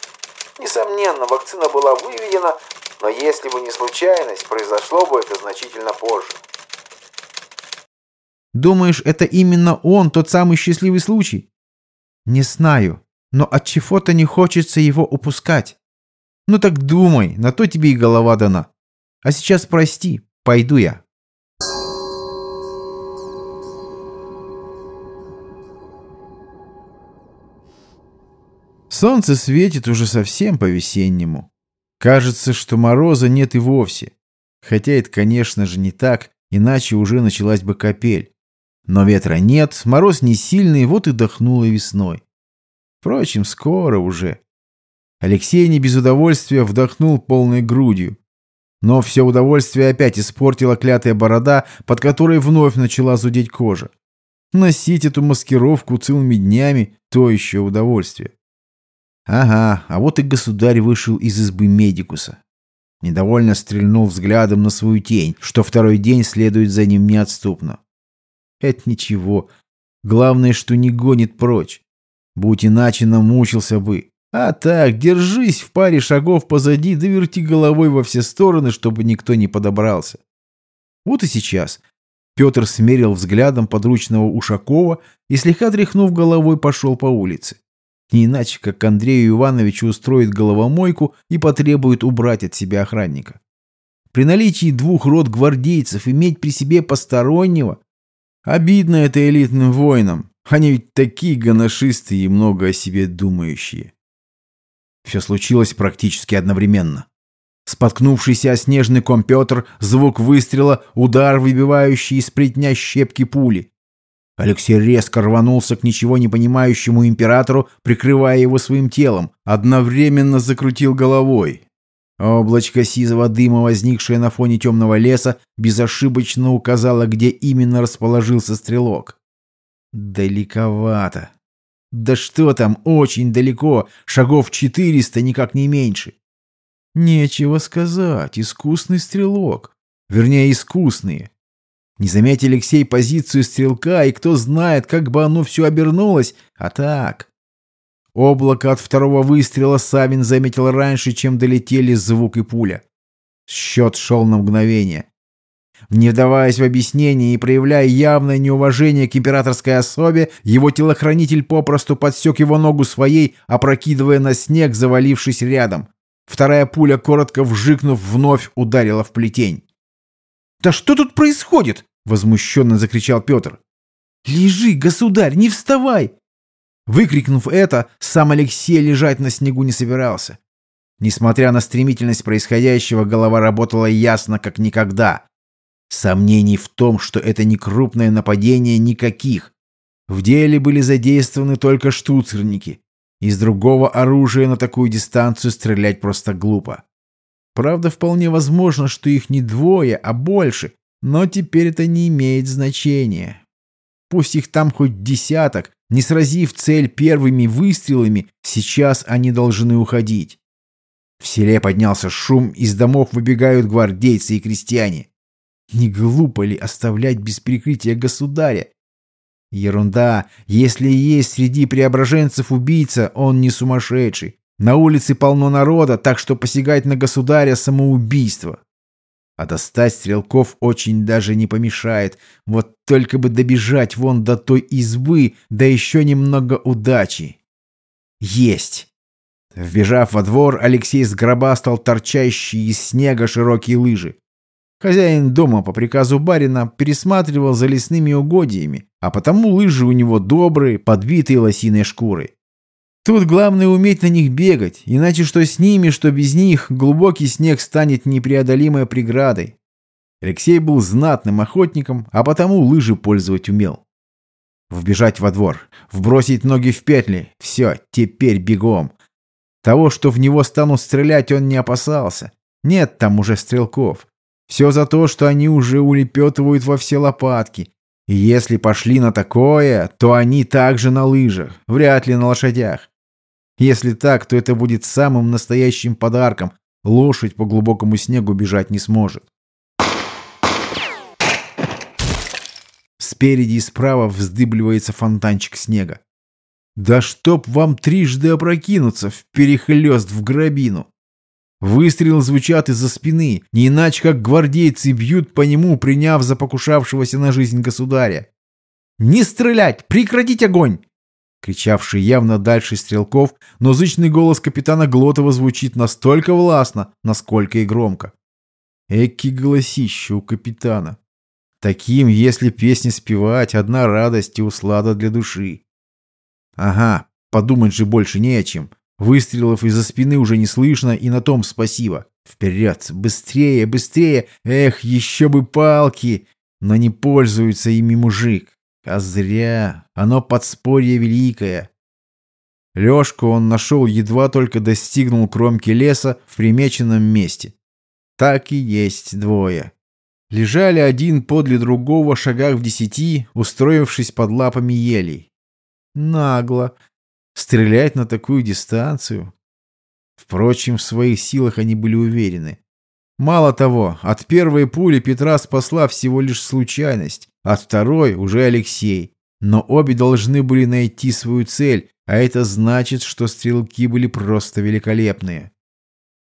Несомненно, вакцина была выведена, но если бы не случайность, произошло бы это значительно позже. Думаешь, это именно он, тот самый счастливый случай? Не знаю, но от чего-то не хочется его упускать. Ну так думай, на то тебе и голова дана. А сейчас прости, пойду я. Солнце светит уже совсем по-весеннему. Кажется, что мороза нет и вовсе. Хотя это, конечно же, не так, иначе уже началась бы капель. Но ветра нет, мороз не сильный, вот и дохнуло весной. Впрочем, скоро уже. Алексей не без удовольствия вдохнул полной грудью. Но все удовольствие опять испортила клятая борода, под которой вновь начала зудеть кожа. Носить эту маскировку целыми днями – то еще удовольствие. Ага, а вот и государь вышел из избы Медикуса. Недовольно стрельнул взглядом на свою тень, что второй день следует за ним неотступно. Это ничего. Главное, что не гонит прочь. Будь иначе, намучился бы. А так, держись в паре шагов позади, да головой во все стороны, чтобы никто не подобрался. Вот и сейчас. Петр смерил взглядом подручного Ушакова и, слегка тряхнув головой, пошел по улице. Не иначе, как Андрею Ивановичу устроит головомойку и потребует убрать от себя охранника. При наличии двух рот гвардейцев иметь при себе постороннего Обидно это элитным воинам. Они ведь такие гоношистые и много о себе думающие. Все случилось практически одновременно. Споткнувшийся о снежный компьютер, звук выстрела, удар, выбивающий из плетня щепки пули. Алексей резко рванулся к ничего не понимающему императору, прикрывая его своим телом, одновременно закрутил головой. Облачко сизого дыма, возникшее на фоне темного леса, безошибочно указало, где именно расположился стрелок. Далековато. Да что там, очень далеко, шагов четыреста, никак не меньше. Нечего сказать, искусный стрелок. Вернее, искусные. Не заметил Алексей позицию стрелка, и кто знает, как бы оно все обернулось, а так, Облако от второго выстрела Савин заметил раньше, чем долетели звук и пуля. Счет шел на мгновение. Не вдаваясь в объяснение и проявляя явное неуважение к императорской особе, его телохранитель попросту подсек его ногу своей, опрокидывая на снег, завалившись рядом. Вторая пуля, коротко вжикнув, вновь ударила в плетень. «Да что тут происходит?» — возмущенно закричал Петр. «Лежи, государь, не вставай! Выкрикнув это, сам Алексей лежать на снегу не собирался. Несмотря на стремительность происходящего, голова работала ясно, как никогда. Сомнений в том, что это не крупное нападение, никаких. В деле были задействованы только штуцерники. Из другого оружия на такую дистанцию стрелять просто глупо. Правда, вполне возможно, что их не двое, а больше, но теперь это не имеет значения. Пусть их там хоть десяток, не сразив цель первыми выстрелами, сейчас они должны уходить. В селе поднялся шум, из домов выбегают гвардейцы и крестьяне. Не глупо ли оставлять без прикрытия государя? Ерунда. Если есть среди преображенцев убийца, он не сумасшедший. На улице полно народа, так что посягать на государя – самоубийство. А достать стрелков очень даже не помешает. Вот только бы добежать вон до той избы, да еще немного удачи. Есть! Вбежав во двор, Алексей сгробастал торчащие из снега широкие лыжи. Хозяин дома по приказу барина пересматривал за лесными угодьями, а потому лыжи у него добрые, подбитые лосиной шкурой. Тут главное уметь на них бегать, иначе что с ними, что без них, глубокий снег станет непреодолимой преградой. Алексей был знатным охотником, а потому лыжи пользовать умел. Вбежать во двор, вбросить ноги в петли — все, теперь бегом. Того, что в него станут стрелять, он не опасался. Нет там уже стрелков. Все за то, что они уже улепетывают во все лопатки. И если пошли на такое, то они также на лыжах, вряд ли на лошадях. Если так, то это будет самым настоящим подарком. Лошадь по глубокому снегу бежать не сможет. Спереди и справа вздыбливается фонтанчик снега. Да чтоб вам трижды опрокинуться, в перехлёст в грабину. Выстрелы звучат из-за спины, не иначе как гвардейцы бьют по нему, приняв за покушавшегося на жизнь государя. «Не стрелять! Прекратить огонь!» Кричавший явно дальше стрелков, но зычный голос капитана Глотова звучит настолько властно, насколько и громко. Эки голосище у капитана. Таким, если песни спевать, одна радость и услада для души. Ага, подумать же больше не о чем. Выстрелов из-за спины уже не слышно, и на том спасибо. Вперед, быстрее, быстрее! Эх, еще бы палки! Но не пользуется ими мужик. А зря. Оно подспорье великое. Лешку он нашел, едва только достигнул кромки леса в примеченном месте. Так и есть двое. Лежали один подле другого шагах в десяти, устроившись под лапами елей. Нагло. Стрелять на такую дистанцию. Впрочем, в своих силах они были уверены. Мало того, от первой пули Петра спасла всего лишь случайность, от второй уже Алексей. Но обе должны были найти свою цель, а это значит, что стрелки были просто великолепные.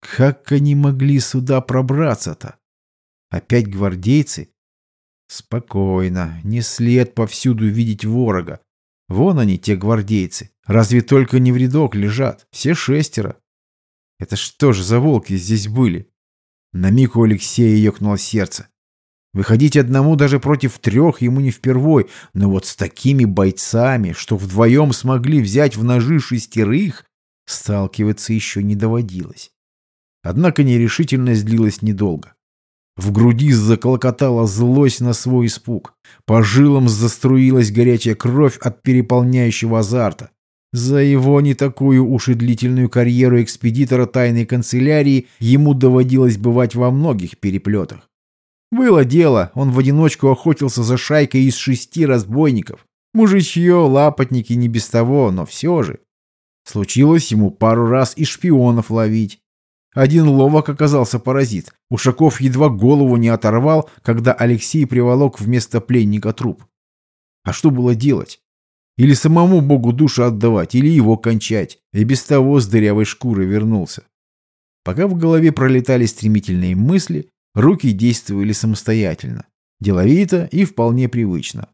Как они могли сюда пробраться-то? Опять гвардейцы? Спокойно, не след повсюду видеть ворога. Вон они, те гвардейцы. Разве только не в рядок лежат, все шестеро. Это что же за волки здесь были? На миг у Алексея ёкнуло сердце. Выходить одному даже против трех ему не впервой, но вот с такими бойцами, что вдвоем смогли взять в ножи шестерых, сталкиваться еще не доводилось. Однако нерешительность длилась недолго. В груди заколокотала злость на свой испуг. По жилам заструилась горячая кровь от переполняющего азарта. За его не такую уж и длительную карьеру экспедитора тайной канцелярии ему доводилось бывать во многих переплетах. Было дело, он в одиночку охотился за шайкой из шести разбойников. Мужичье, лапотники не без того, но все же. Случилось ему пару раз и шпионов ловить. Один ловок оказался паразит. Ушаков едва голову не оторвал, когда Алексей приволок вместо пленника труп. А что было делать? Или самому Богу душу отдавать, или его кончать. И без того с дырявой шкуры вернулся. Пока в голове пролетали стремительные мысли, руки действовали самостоятельно. Деловито и вполне привычно.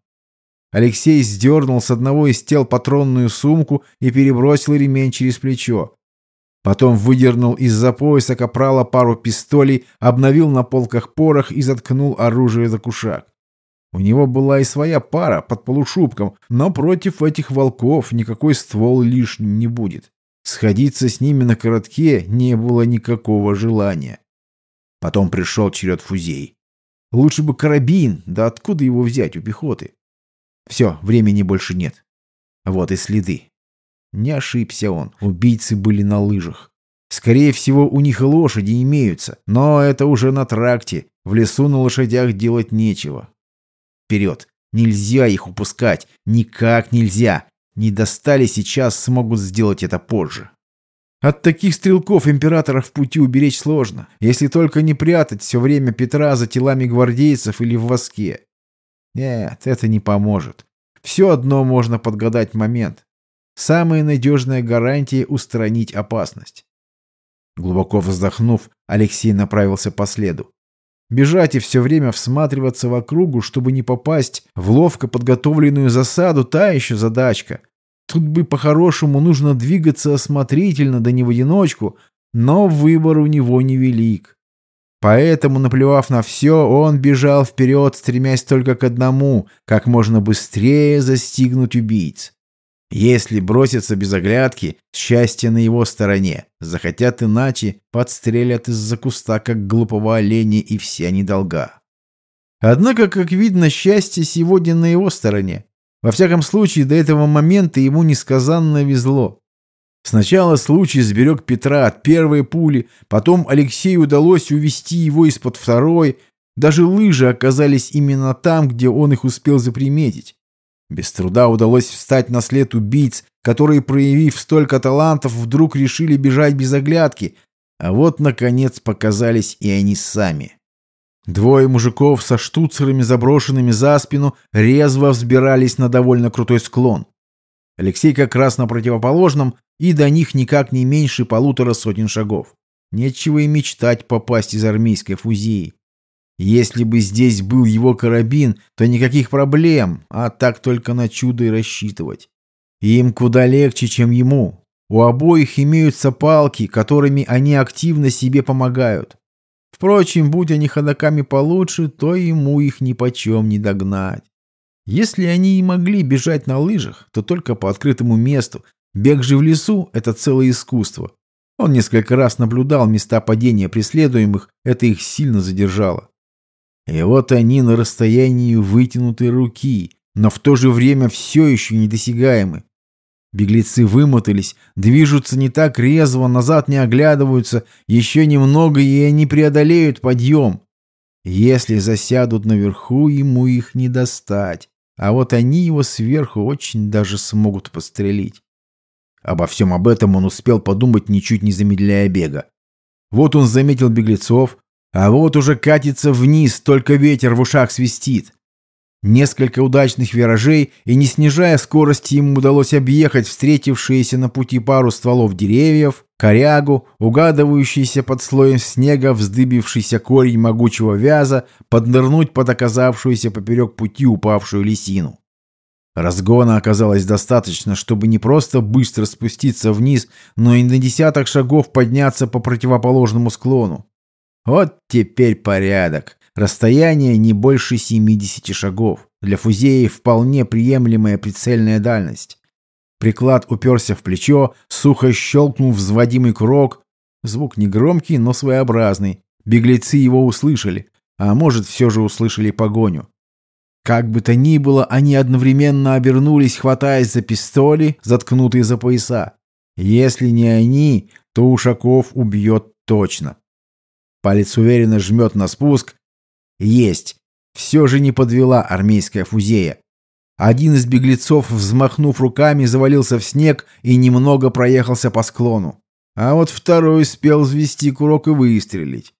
Алексей сдернул с одного из тел патронную сумку и перебросил ремень через плечо. Потом выдернул из-за пояса капрала пару пистолей, обновил на полках порох и заткнул оружие за кушак. У него была и своя пара под полушубком, но против этих волков никакой ствол лишним не будет. Сходиться с ними на коротке не было никакого желания. Потом пришел черед фузей. Лучше бы карабин, да откуда его взять у пехоты? Все, времени больше нет. Вот и следы. Не ошибся он, убийцы были на лыжах. Скорее всего, у них и лошади имеются, но это уже на тракте, в лесу на лошадях делать нечего вперед. Нельзя их упускать. Никак нельзя. Не достали сейчас, смогут сделать это позже. От таких стрелков императора в пути уберечь сложно, если только не прятать все время Петра за телами гвардейцев или в воске. Нет, это не поможет. Все одно можно подгадать момент. Самая надежная гарантия устранить опасность. Глубоко вздохнув, Алексей направился по следу. Бежать и все время всматриваться в округу, чтобы не попасть в ловко подготовленную засаду, та еще задачка. Тут бы по-хорошему нужно двигаться осмотрительно, да не в одиночку, но выбор у него невелик. Поэтому, наплевав на все, он бежал вперед, стремясь только к одному – как можно быстрее застигнуть убийц. Если бросятся без оглядки, счастье на его стороне. Захотят иначе, подстрелят из-за куста, как глупого оленя, и все недолга. Однако, как видно, счастье сегодня на его стороне. Во всяком случае, до этого момента ему несказанно везло. Сначала случай сберег Петра от первой пули, потом Алексею удалось увести его из-под второй. Даже лыжи оказались именно там, где он их успел заприметить. Без труда удалось встать на след убийц, которые, проявив столько талантов, вдруг решили бежать без оглядки. А вот, наконец, показались и они сами. Двое мужиков со штуцерами, заброшенными за спину, резво взбирались на довольно крутой склон. Алексей как раз на противоположном, и до них никак не меньше полутора сотен шагов. Нечего и мечтать попасть из армейской фузии. Если бы здесь был его карабин, то никаких проблем, а так только на чудо и рассчитывать. Им куда легче, чем ему. У обоих имеются палки, которыми они активно себе помогают. Впрочем, будь они ходоками получше, то ему их нипочем не догнать. Если они и могли бежать на лыжах, то только по открытому месту. Бег же в лесу – это целое искусство. Он несколько раз наблюдал места падения преследуемых, это их сильно задержало. И вот они на расстоянии вытянутой руки, но в то же время все еще недосягаемы. Беглецы вымотались, движутся не так резво, назад не оглядываются, еще немного, и они преодолеют подъем. Если засядут наверху, ему их не достать, а вот они его сверху очень даже смогут пострелить. Обо всем об этом он успел подумать, ничуть не замедляя бега. Вот он заметил беглецов, а вот уже катится вниз, только ветер в ушах свистит. Несколько удачных виражей, и не снижая скорости, ему удалось объехать встретившиеся на пути пару стволов деревьев, корягу, угадывающийся под слоем снега вздыбившийся корень могучего вяза, поднырнуть под оказавшуюся поперек пути упавшую лисину. Разгона оказалось достаточно, чтобы не просто быстро спуститься вниз, но и на десяток шагов подняться по противоположному склону. Вот теперь порядок. Расстояние не больше 70 шагов. Для фузеи вполне приемлемая прицельная дальность. Приклад уперся в плечо, сухо щелкнул взводимый курок. Звук негромкий, но своеобразный. Беглецы его услышали, а может, все же услышали погоню. Как бы то ни было, они одновременно обернулись, хватаясь за пистоли, заткнутые за пояса. Если не они, то Ушаков убьет точно. Палец уверенно жмет на спуск. Есть. Все же не подвела армейская фузея. Один из беглецов, взмахнув руками, завалился в снег и немного проехался по склону. А вот второй успел взвести курок и выстрелить.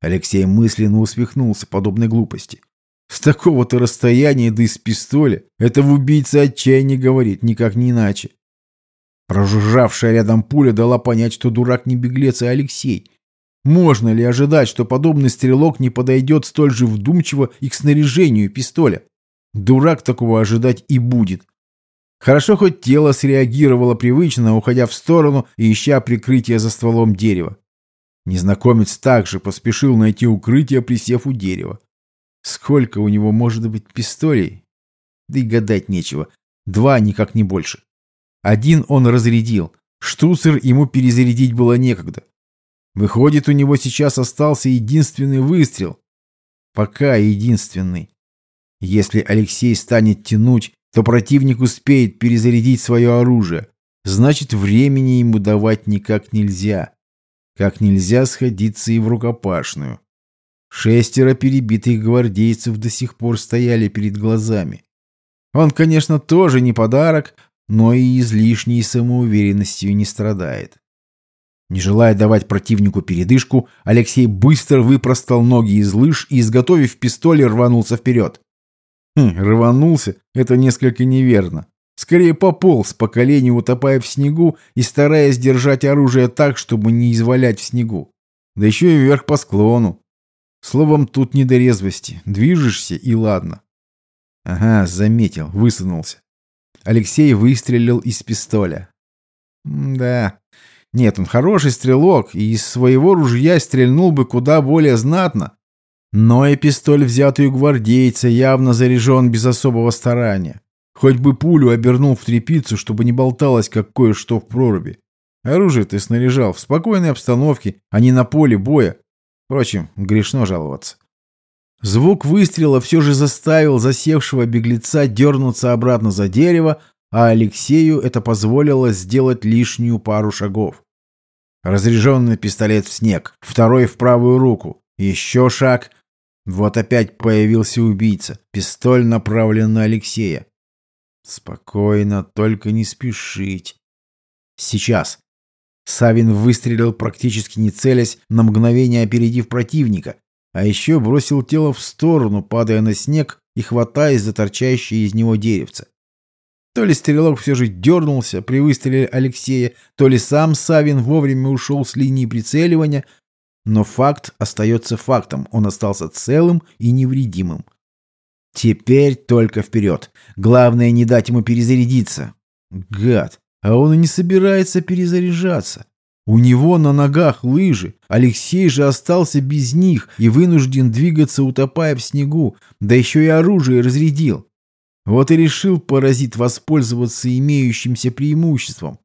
Алексей мысленно усмехнулся подобной глупости. С такого-то расстояния, да из пистоля, это в убийце отчаяние говорит, никак не иначе. Прожужжавшая рядом пуля дала понять, что дурак не беглец, а Алексей. Можно ли ожидать, что подобный стрелок не подойдет столь же вдумчиво и к снаряжению пистоля? Дурак такого ожидать и будет. Хорошо хоть тело среагировало привычно, уходя в сторону и ища прикрытие за стволом дерева. Незнакомец также поспешил найти укрытие, присев у дерева. Сколько у него может быть пистолей? Да и гадать нечего. Два, никак не больше. Один он разрядил. Штуцер ему перезарядить было некогда. Выходит, у него сейчас остался единственный выстрел. Пока единственный. Если Алексей станет тянуть, то противник успеет перезарядить свое оружие. Значит, времени ему давать никак нельзя. Как нельзя сходиться и в рукопашную. Шестеро перебитых гвардейцев до сих пор стояли перед глазами. Он, конечно, тоже не подарок, но и излишней самоуверенностью не страдает. Не желая давать противнику передышку, Алексей быстро выпростал ноги из лыж и, изготовив пистоль, рванулся вперед. Хм, рванулся — это несколько неверно. Скорее пополз по коленю, утопая в снегу и стараясь держать оружие так, чтобы не извалять в снегу. Да еще и вверх по склону. Словом, тут не до резвости. Движешься и ладно. Ага, заметил, высунулся. Алексей выстрелил из пистоля. М да. Нет, он хороший стрелок, и из своего ружья стрельнул бы куда более знатно. Но и пистоль, взятый у гвардейца, явно заряжен без особого старания. Хоть бы пулю обернул в трепицу, чтобы не болталось, как кое-что в проруби. Оружие ты снаряжал в спокойной обстановке, а не на поле боя, Впрочем, грешно жаловаться. Звук выстрела все же заставил засевшего беглеца дернуться обратно за дерево, а Алексею это позволило сделать лишнюю пару шагов. Разряженный пистолет в снег, второй в правую руку. Еще шаг. Вот опять появился убийца. Пистоль направлен на Алексея. Спокойно, только не спешить. Сейчас. Савин выстрелил практически не целясь, на мгновение опередив противника, а еще бросил тело в сторону, падая на снег и хватаясь за торчащие из него деревца. То ли стрелок все же дернулся при выстреле Алексея, то ли сам Савин вовремя ушел с линии прицеливания, но факт остается фактом, он остался целым и невредимым. Теперь только вперед. Главное не дать ему перезарядиться. Гад, а он и не собирается перезаряжаться. У него на ногах лыжи, Алексей же остался без них и вынужден двигаться, утопая в снегу, да еще и оружие разрядил. Вот и решил паразит воспользоваться имеющимся преимуществом.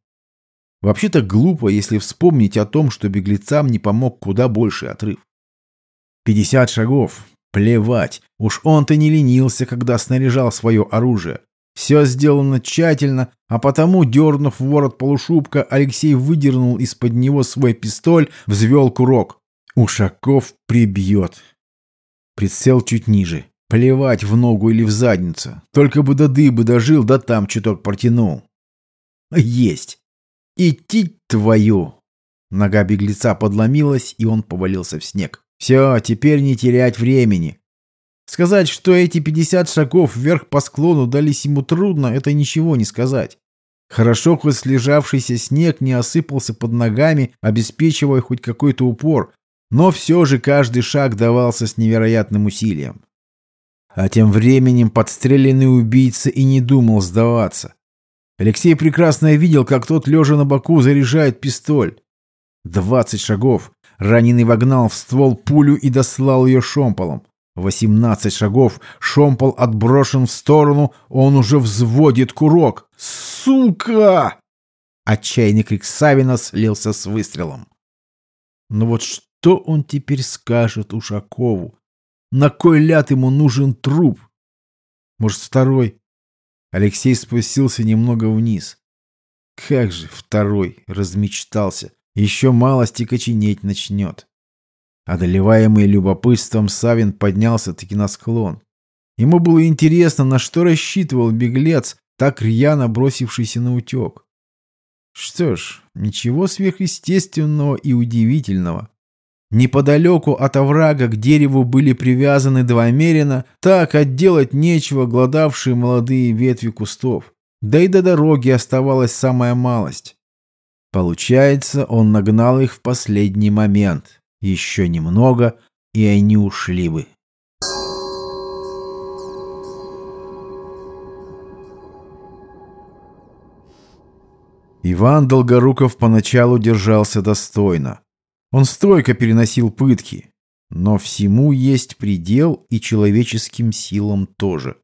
Вообще-то глупо, если вспомнить о том, что беглецам не помог куда больший отрыв. 50 шагов. Плевать. Уж он-то не ленился, когда снаряжал свое оружие. Все сделано тщательно, а потому, дернув ворот полушубка, Алексей выдернул из-под него свой пистоль, взвел курок. Ушаков прибьет. Прицел чуть ниже. Плевать в ногу или в задницу. Только бы до дыбы дожил, да там чуток протянул. Есть. Идти твою. Нога беглеца подломилась, и он повалился в снег. Все, теперь не терять времени. Сказать, что эти 50 шагов вверх по склону дались ему трудно, это ничего не сказать. Хорошо, хоть слежавшийся снег не осыпался под ногами, обеспечивая хоть какой-то упор, но все же каждый шаг давался с невероятным усилием. А тем временем подстреленный убийца и не думал сдаваться. Алексей прекрасно видел, как тот, лежа на боку, заряжает пистоль. Двадцать шагов. Раненый вогнал в ствол пулю и дослал ее шомполом. Восемнадцать шагов. Шомпол отброшен в сторону. Он уже взводит курок. «Сука!» Отчаянный крик Савина слился с выстрелом. Но вот что он теперь скажет Ушакову? На кой ляд ему нужен труп? Может, второй? Алексей спустился немного вниз. Как же второй размечтался. Еще малости коченеть начнет. Одолеваемый любопытством, Савин поднялся-таки на склон. Ему было интересно, на что рассчитывал беглец, так рьяно бросившийся на утек. Что ж, ничего сверхъестественного и удивительного. Неподалеку от оврага к дереву были привязаны два мерина, так отделать нечего гладавшие молодые ветви кустов. Да и до дороги оставалась самая малость. Получается, он нагнал их в последний момент. Еще немного, и они ушли бы. Иван Долгоруков поначалу держался достойно. Он стойко переносил пытки, но всему есть предел и человеческим силам тоже.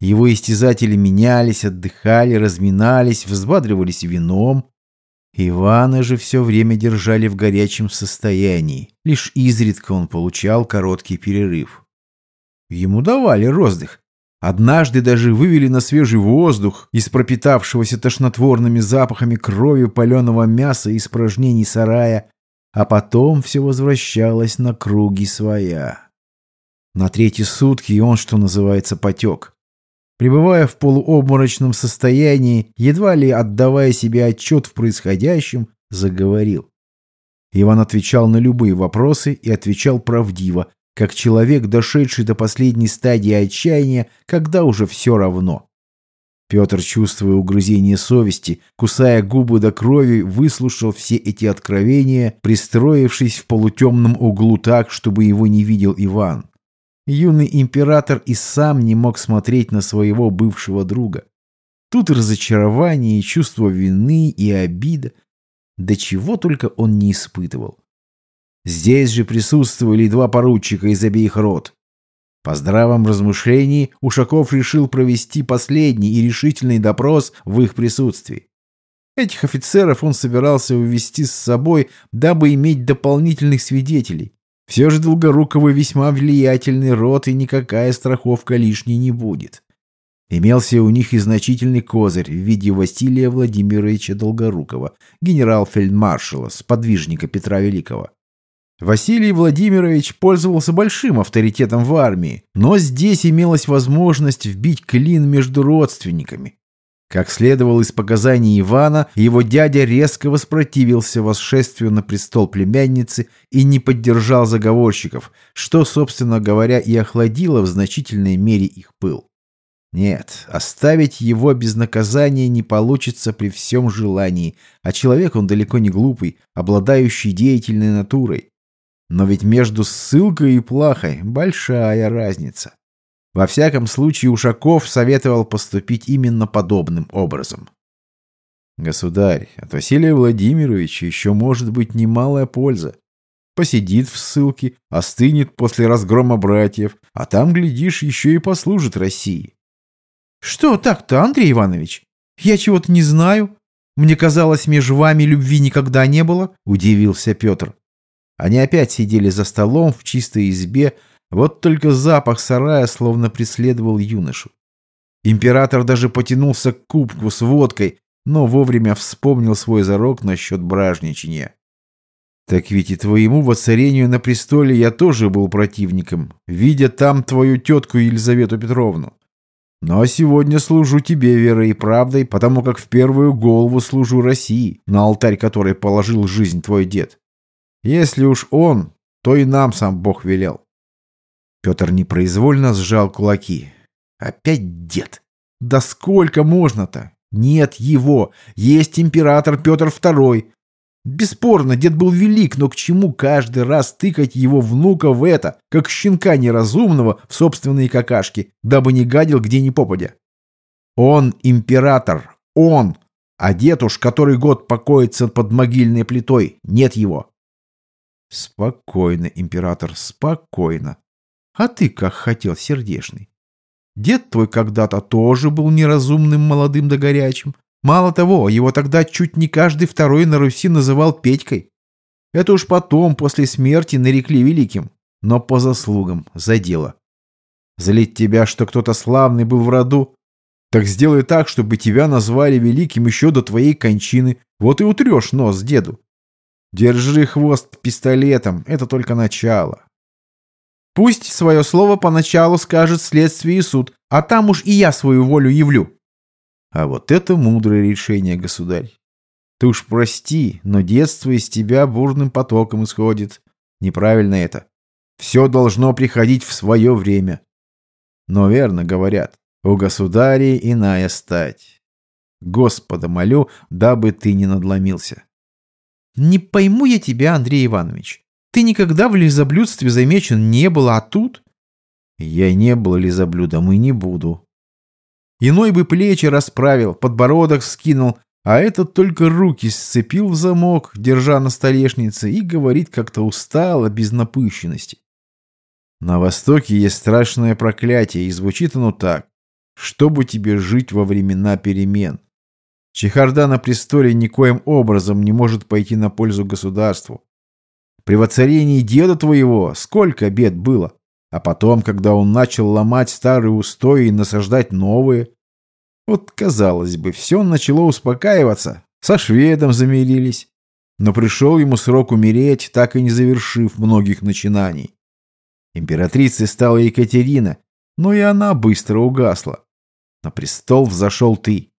Его истязатели менялись, отдыхали, разминались, взбадривались вином. Ивана же все время держали в горячем состоянии. Лишь изредка он получал короткий перерыв. Ему давали роздых. Однажды даже вывели на свежий воздух из пропитавшегося тошнотворными запахами крови паленого мяса и испражнений сарая а потом все возвращалось на круги своя. На третьи сутки он, что называется, потек. Пребывая в полуобморочном состоянии, едва ли отдавая себе отчет в происходящем, заговорил. Иван отвечал на любые вопросы и отвечал правдиво, как человек, дошедший до последней стадии отчаяния, когда уже все равно. Петр, чувствуя угрызение совести, кусая губы до крови, выслушал все эти откровения, пристроившись в полутемном углу так, чтобы его не видел Иван. Юный император и сам не мог смотреть на своего бывшего друга. Тут разочарование и чувство вины и обида. До чего только он не испытывал. Здесь же присутствовали два поручика из обеих рот. По здравом размышлении Ушаков решил провести последний и решительный допрос в их присутствии. Этих офицеров он собирался увести с собой, дабы иметь дополнительных свидетелей. Все же Долгоруковы весьма влиятельный род, и никакая страховка лишней не будет. Имелся у них и значительный козырь в виде Василия Владимировича Долгорукова, генерал-фельдмаршала, сподвижника Петра Великого. Василий Владимирович пользовался большим авторитетом в армии, но здесь имелась возможность вбить клин между родственниками. Как следовало из показаний Ивана, его дядя резко воспротивился восшествию на престол племянницы и не поддержал заговорщиков, что, собственно говоря, и охладило в значительной мере их пыл. Нет, оставить его без наказания не получится при всем желании, а человек он далеко не глупый, обладающий деятельной натурой. Но ведь между ссылкой и плахой большая разница. Во всяком случае, Ушаков советовал поступить именно подобным образом. Государь, от Василия Владимировича еще может быть немалая польза. Посидит в ссылке, остынет после разгрома братьев, а там, глядишь, еще и послужит России. Что так-то, Андрей Иванович? Я чего-то не знаю. Мне казалось, между вами любви никогда не было, удивился Петр. Они опять сидели за столом в чистой избе, вот только запах сарая словно преследовал юношу. Император даже потянулся к кубку с водкой, но вовремя вспомнил свой зарок насчет бражничания. Так ведь и твоему воцарению на престоле я тоже был противником, видя там твою тетку Елизавету Петровну. Но сегодня служу тебе верой и правдой, потому как в первую голову служу России, на алтарь которой положил жизнь твой дед. Если уж он, то и нам сам Бог велел. Петр непроизвольно сжал кулаки. Опять дед. Да сколько можно-то? Нет его. Есть император Петр II. Бесспорно, дед был велик, но к чему каждый раз тыкать его внука в это, как щенка неразумного в собственные какашки, дабы не гадил где ни попадя? Он император. Он. А дед уж который год покоится под могильной плитой. Нет его. Спокойно, император, спокойно. А ты как хотел, сердешный. Дед твой когда-то тоже был неразумным молодым да горячим. Мало того, его тогда чуть не каждый второй на Руси называл Петькой. Это уж потом, после смерти, нарекли великим. Но по заслугам, за дело. Залить тебя, что кто-то славный был в роду? Так сделай так, чтобы тебя назвали великим еще до твоей кончины. Вот и утрешь нос деду. Держи хвост пистолетом, это только начало. Пусть свое слово поначалу скажет следствие и суд, а там уж и я свою волю явлю. А вот это мудрое решение, государь. Ты уж прости, но детство из тебя бурным потоком исходит. Неправильно это. Все должно приходить в свое время. Но верно говорят, у государей иная стать. Господа молю, дабы ты не надломился. Не пойму я тебя, Андрей Иванович. Ты никогда в лизоблюдстве замечен не был, а тут...» «Я не был лизоблюдом и не буду». Иной бы плечи расправил, подбородок скинул, а этот только руки сцепил в замок, держа на столешнице, и говорит как-то устало, без напыщенности. На Востоке есть страшное проклятие, и звучит оно так. Чтобы тебе жить во времена перемен. Чехарда на престоле никоим образом не может пойти на пользу государству. При воцарении деда твоего сколько бед было. А потом, когда он начал ломать старые устои и насаждать новые, вот, казалось бы, все начало успокаиваться. Со шведом замирились. Но пришел ему срок умереть, так и не завершив многих начинаний. Императрицей стала Екатерина, но и она быстро угасла. На престол взошел ты.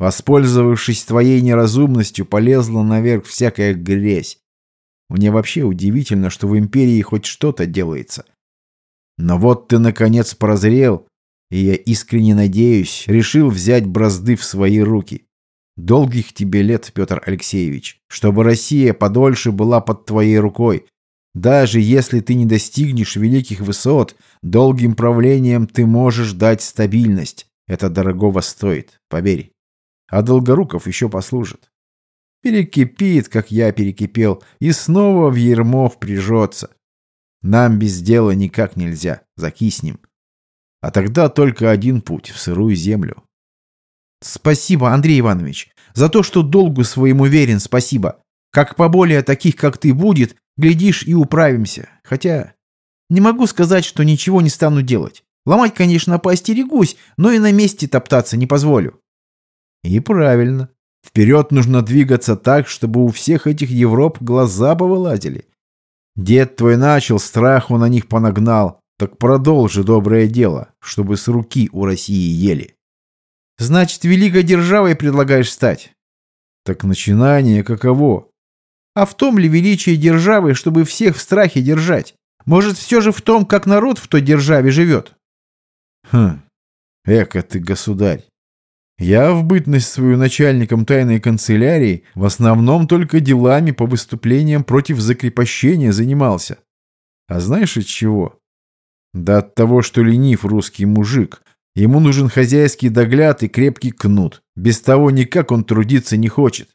Воспользовавшись твоей неразумностью, полезла наверх всякая грязь. Мне вообще удивительно, что в империи хоть что-то делается. Но вот ты, наконец, прозрел, и я искренне надеюсь, решил взять бразды в свои руки. Долгих тебе лет, Петр Алексеевич, чтобы Россия подольше была под твоей рукой. Даже если ты не достигнешь великих высот, долгим правлением ты можешь дать стабильность. Это дорогого стоит, поверь. А Долгоруков еще послужит. Перекипит, как я перекипел, и снова в ермо впряжется. Нам без дела никак нельзя, закиснем. А тогда только один путь — в сырую землю. Спасибо, Андрей Иванович. За то, что долгу своему верен, спасибо. Как поболее таких, как ты, будет, глядишь и управимся. Хотя не могу сказать, что ничего не стану делать. Ломать, конечно, поостерегусь, но и на месте топтаться не позволю. И правильно. Вперед нужно двигаться так, чтобы у всех этих Европ глаза повылазили. Дед твой начал, страху на них понагнал. Так продолжи доброе дело, чтобы с руки у России ели. Значит, великой державой предлагаешь стать? Так начинание каково? А в том ли величие державы, чтобы всех в страхе держать? Может, все же в том, как народ в той державе живет? Хм, эко ты, государь. Я в бытность свою начальником тайной канцелярии в основном только делами по выступлениям против закрепощения занимался. А знаешь от чего? Да от того, что ленив русский мужик, Ему нужен хозяйский догляд и крепкий кнут. Без того никак он трудиться не хочет.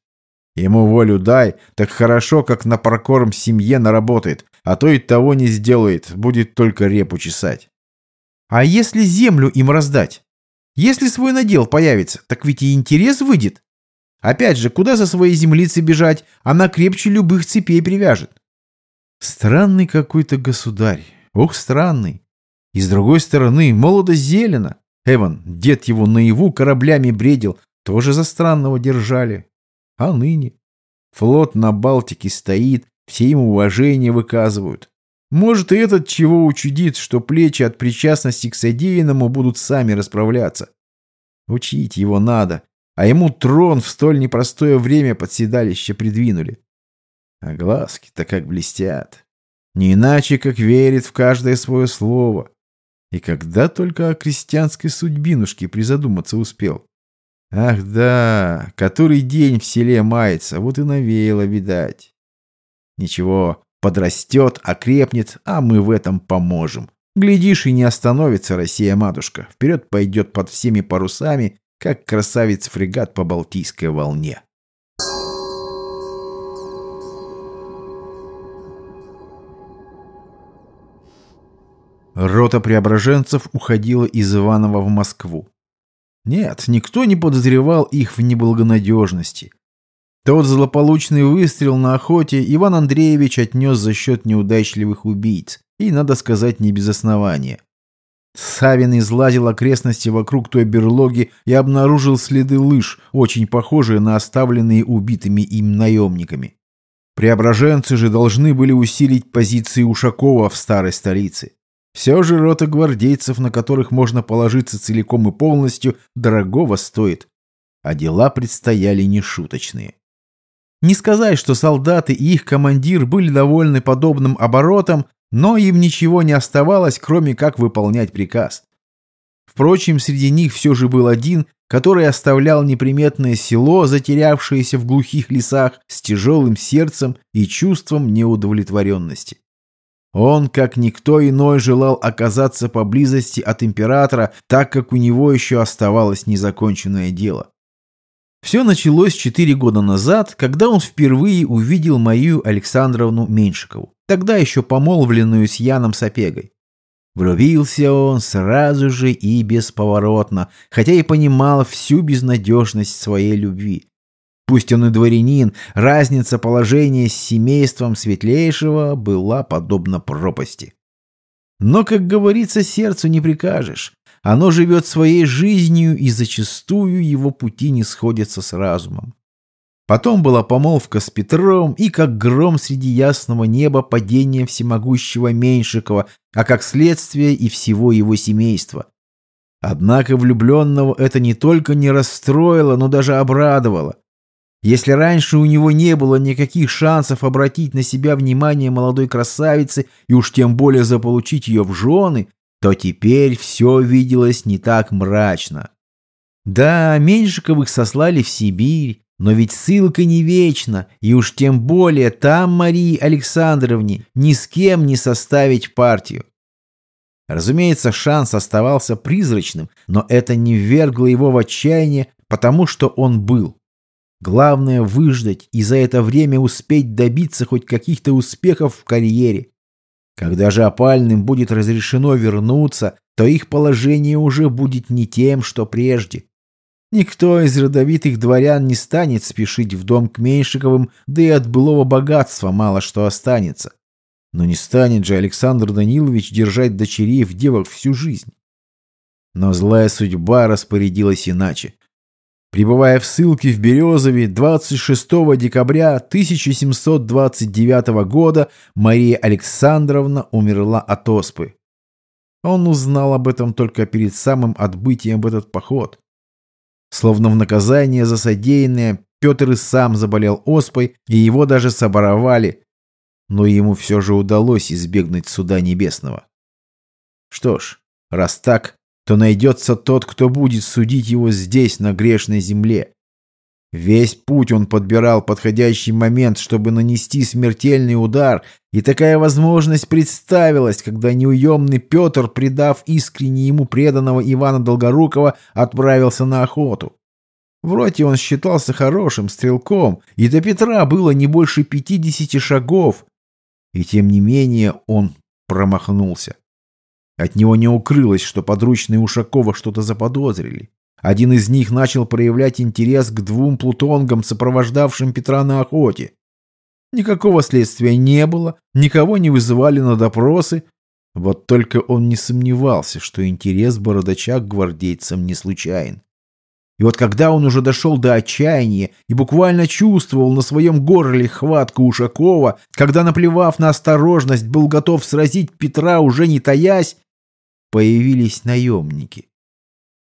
Ему волю дай, так хорошо, как на прокорм семье наработает, а то и того не сделает, будет только репу чесать. А если землю им раздать? Если свой надел появится, так ведь и интерес выйдет. Опять же, куда со своей землицы бежать? Она крепче любых цепей привяжет. Странный какой-то государь. Ох, странный. И с другой стороны, молодо зелено. Эван, дед его наяву кораблями бредил, тоже за странного держали. А ныне? Флот на Балтике стоит, все ему уважение выказывают. Может, и этот чего учудит, что плечи от причастности к содеянному будут сами расправляться. Учить его надо, а ему трон в столь непростое время под седалище придвинули. А глазки-то как блестят. Не иначе, как верит в каждое свое слово. И когда только о крестьянской судьбинушке призадуматься успел. Ах да, который день в селе мается, вот и навеяло, видать. Ничего, подрастет, окрепнет, а мы в этом поможем. Глядишь, и не остановится Россия-матушка. Вперед пойдет под всеми парусами, как красавец-фрегат по Балтийской волне. Рота преображенцев уходила из Иванова в Москву. Нет, никто не подозревал их в неблагонадежности. Тот злополучный выстрел на охоте Иван Андреевич отнес за счет неудачливых убийц, и, надо сказать, не без основания. Савин излазил окрестности вокруг той берлоги и обнаружил следы лыж, очень похожие на оставленные убитыми им наемниками. Преображенцы же должны были усилить позиции Ушакова в старой столице. Все же рота гвардейцев, на которых можно положиться целиком и полностью, дорогого стоит. А дела предстояли нешуточные. Не сказать, что солдаты и их командир были довольны подобным оборотом, но им ничего не оставалось, кроме как выполнять приказ. Впрочем, среди них все же был один, который оставлял неприметное село, затерявшееся в глухих лесах, с тяжелым сердцем и чувством неудовлетворенности. Он, как никто иной, желал оказаться поблизости от императора, так как у него еще оставалось незаконченное дело. Все началось четыре года назад, когда он впервые увидел Марию Александровну Меньшикову, тогда еще помолвленную с Яном Сапегой. Влюбился он сразу же и бесповоротно, хотя и понимал всю безнадежность своей любви. Пусть он и дворянин, разница положения с семейством светлейшего была подобна пропасти. Но, как говорится, сердцу не прикажешь. Оно живет своей жизнью, и зачастую его пути не сходятся с разумом. Потом была помолвка с Петром, и как гром среди ясного неба падение всемогущего Меньшикова, а как следствие и всего его семейства. Однако влюбленного это не только не расстроило, но даже обрадовало. Если раньше у него не было никаких шансов обратить на себя внимание молодой красавицы и уж тем более заполучить ее в жены, то теперь все виделось не так мрачно. Да, Меньшиковых сослали в Сибирь, но ведь ссылка не вечна, и уж тем более там Марии Александровне ни с кем не составить партию. Разумеется, шанс оставался призрачным, но это не ввергло его в отчаяние, потому что он был. Главное выждать и за это время успеть добиться хоть каких-то успехов в карьере. Когда же опальным будет разрешено вернуться, то их положение уже будет не тем, что прежде. Никто из родовитых дворян не станет спешить в дом к Меньшиковым, да и от былого богатства мало что останется. Но не станет же Александр Данилович держать дочерей в девах всю жизнь. Но злая судьба распорядилась иначе. Прибывая в ссылке в Березове 26 декабря 1729 года, Мария Александровна умерла от оспы. Он узнал об этом только перед самым отбытием в этот поход. Словно в наказание за содеянное, Петр и сам заболел оспой, и его даже соборовали, но ему все же удалось избегнуть суда небесного. Что ж, раз так, то найдется тот, кто будет судить его здесь, на грешной земле. Весь путь он подбирал подходящий момент, чтобы нанести смертельный удар, и такая возможность представилась, когда неуемный Петр, предав искренне ему преданного Ивана Долгорукова, отправился на охоту. В роте он считался хорошим стрелком, и до Петра было не больше пятидесяти шагов, и тем не менее он промахнулся. От него не укрылось, что подручные Ушакова что-то заподозрили. Один из них начал проявлять интерес к двум плутонгам, сопровождавшим Петра на охоте. Никакого следствия не было, никого не вызывали на допросы. Вот только он не сомневался, что интерес бородача к гвардейцам не случайен. И вот когда он уже дошел до отчаяния и буквально чувствовал на своем горле хватку Ушакова, когда, наплевав на осторожность, был готов сразить Петра, уже не таясь, появились наемники.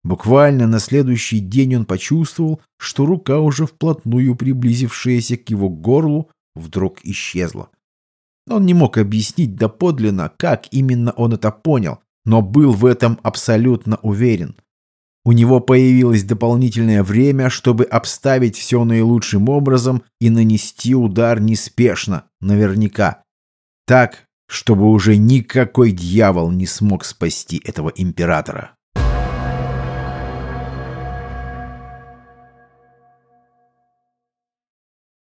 Буквально на следующий день он почувствовал, что рука, уже вплотную приблизившаяся к его горлу, вдруг исчезла. Он не мог объяснить доподлинно, как именно он это понял, но был в этом абсолютно уверен. У него появилось дополнительное время, чтобы обставить все наилучшим образом и нанести удар неспешно, наверняка. Так, чтобы уже никакой дьявол не смог спасти этого императора.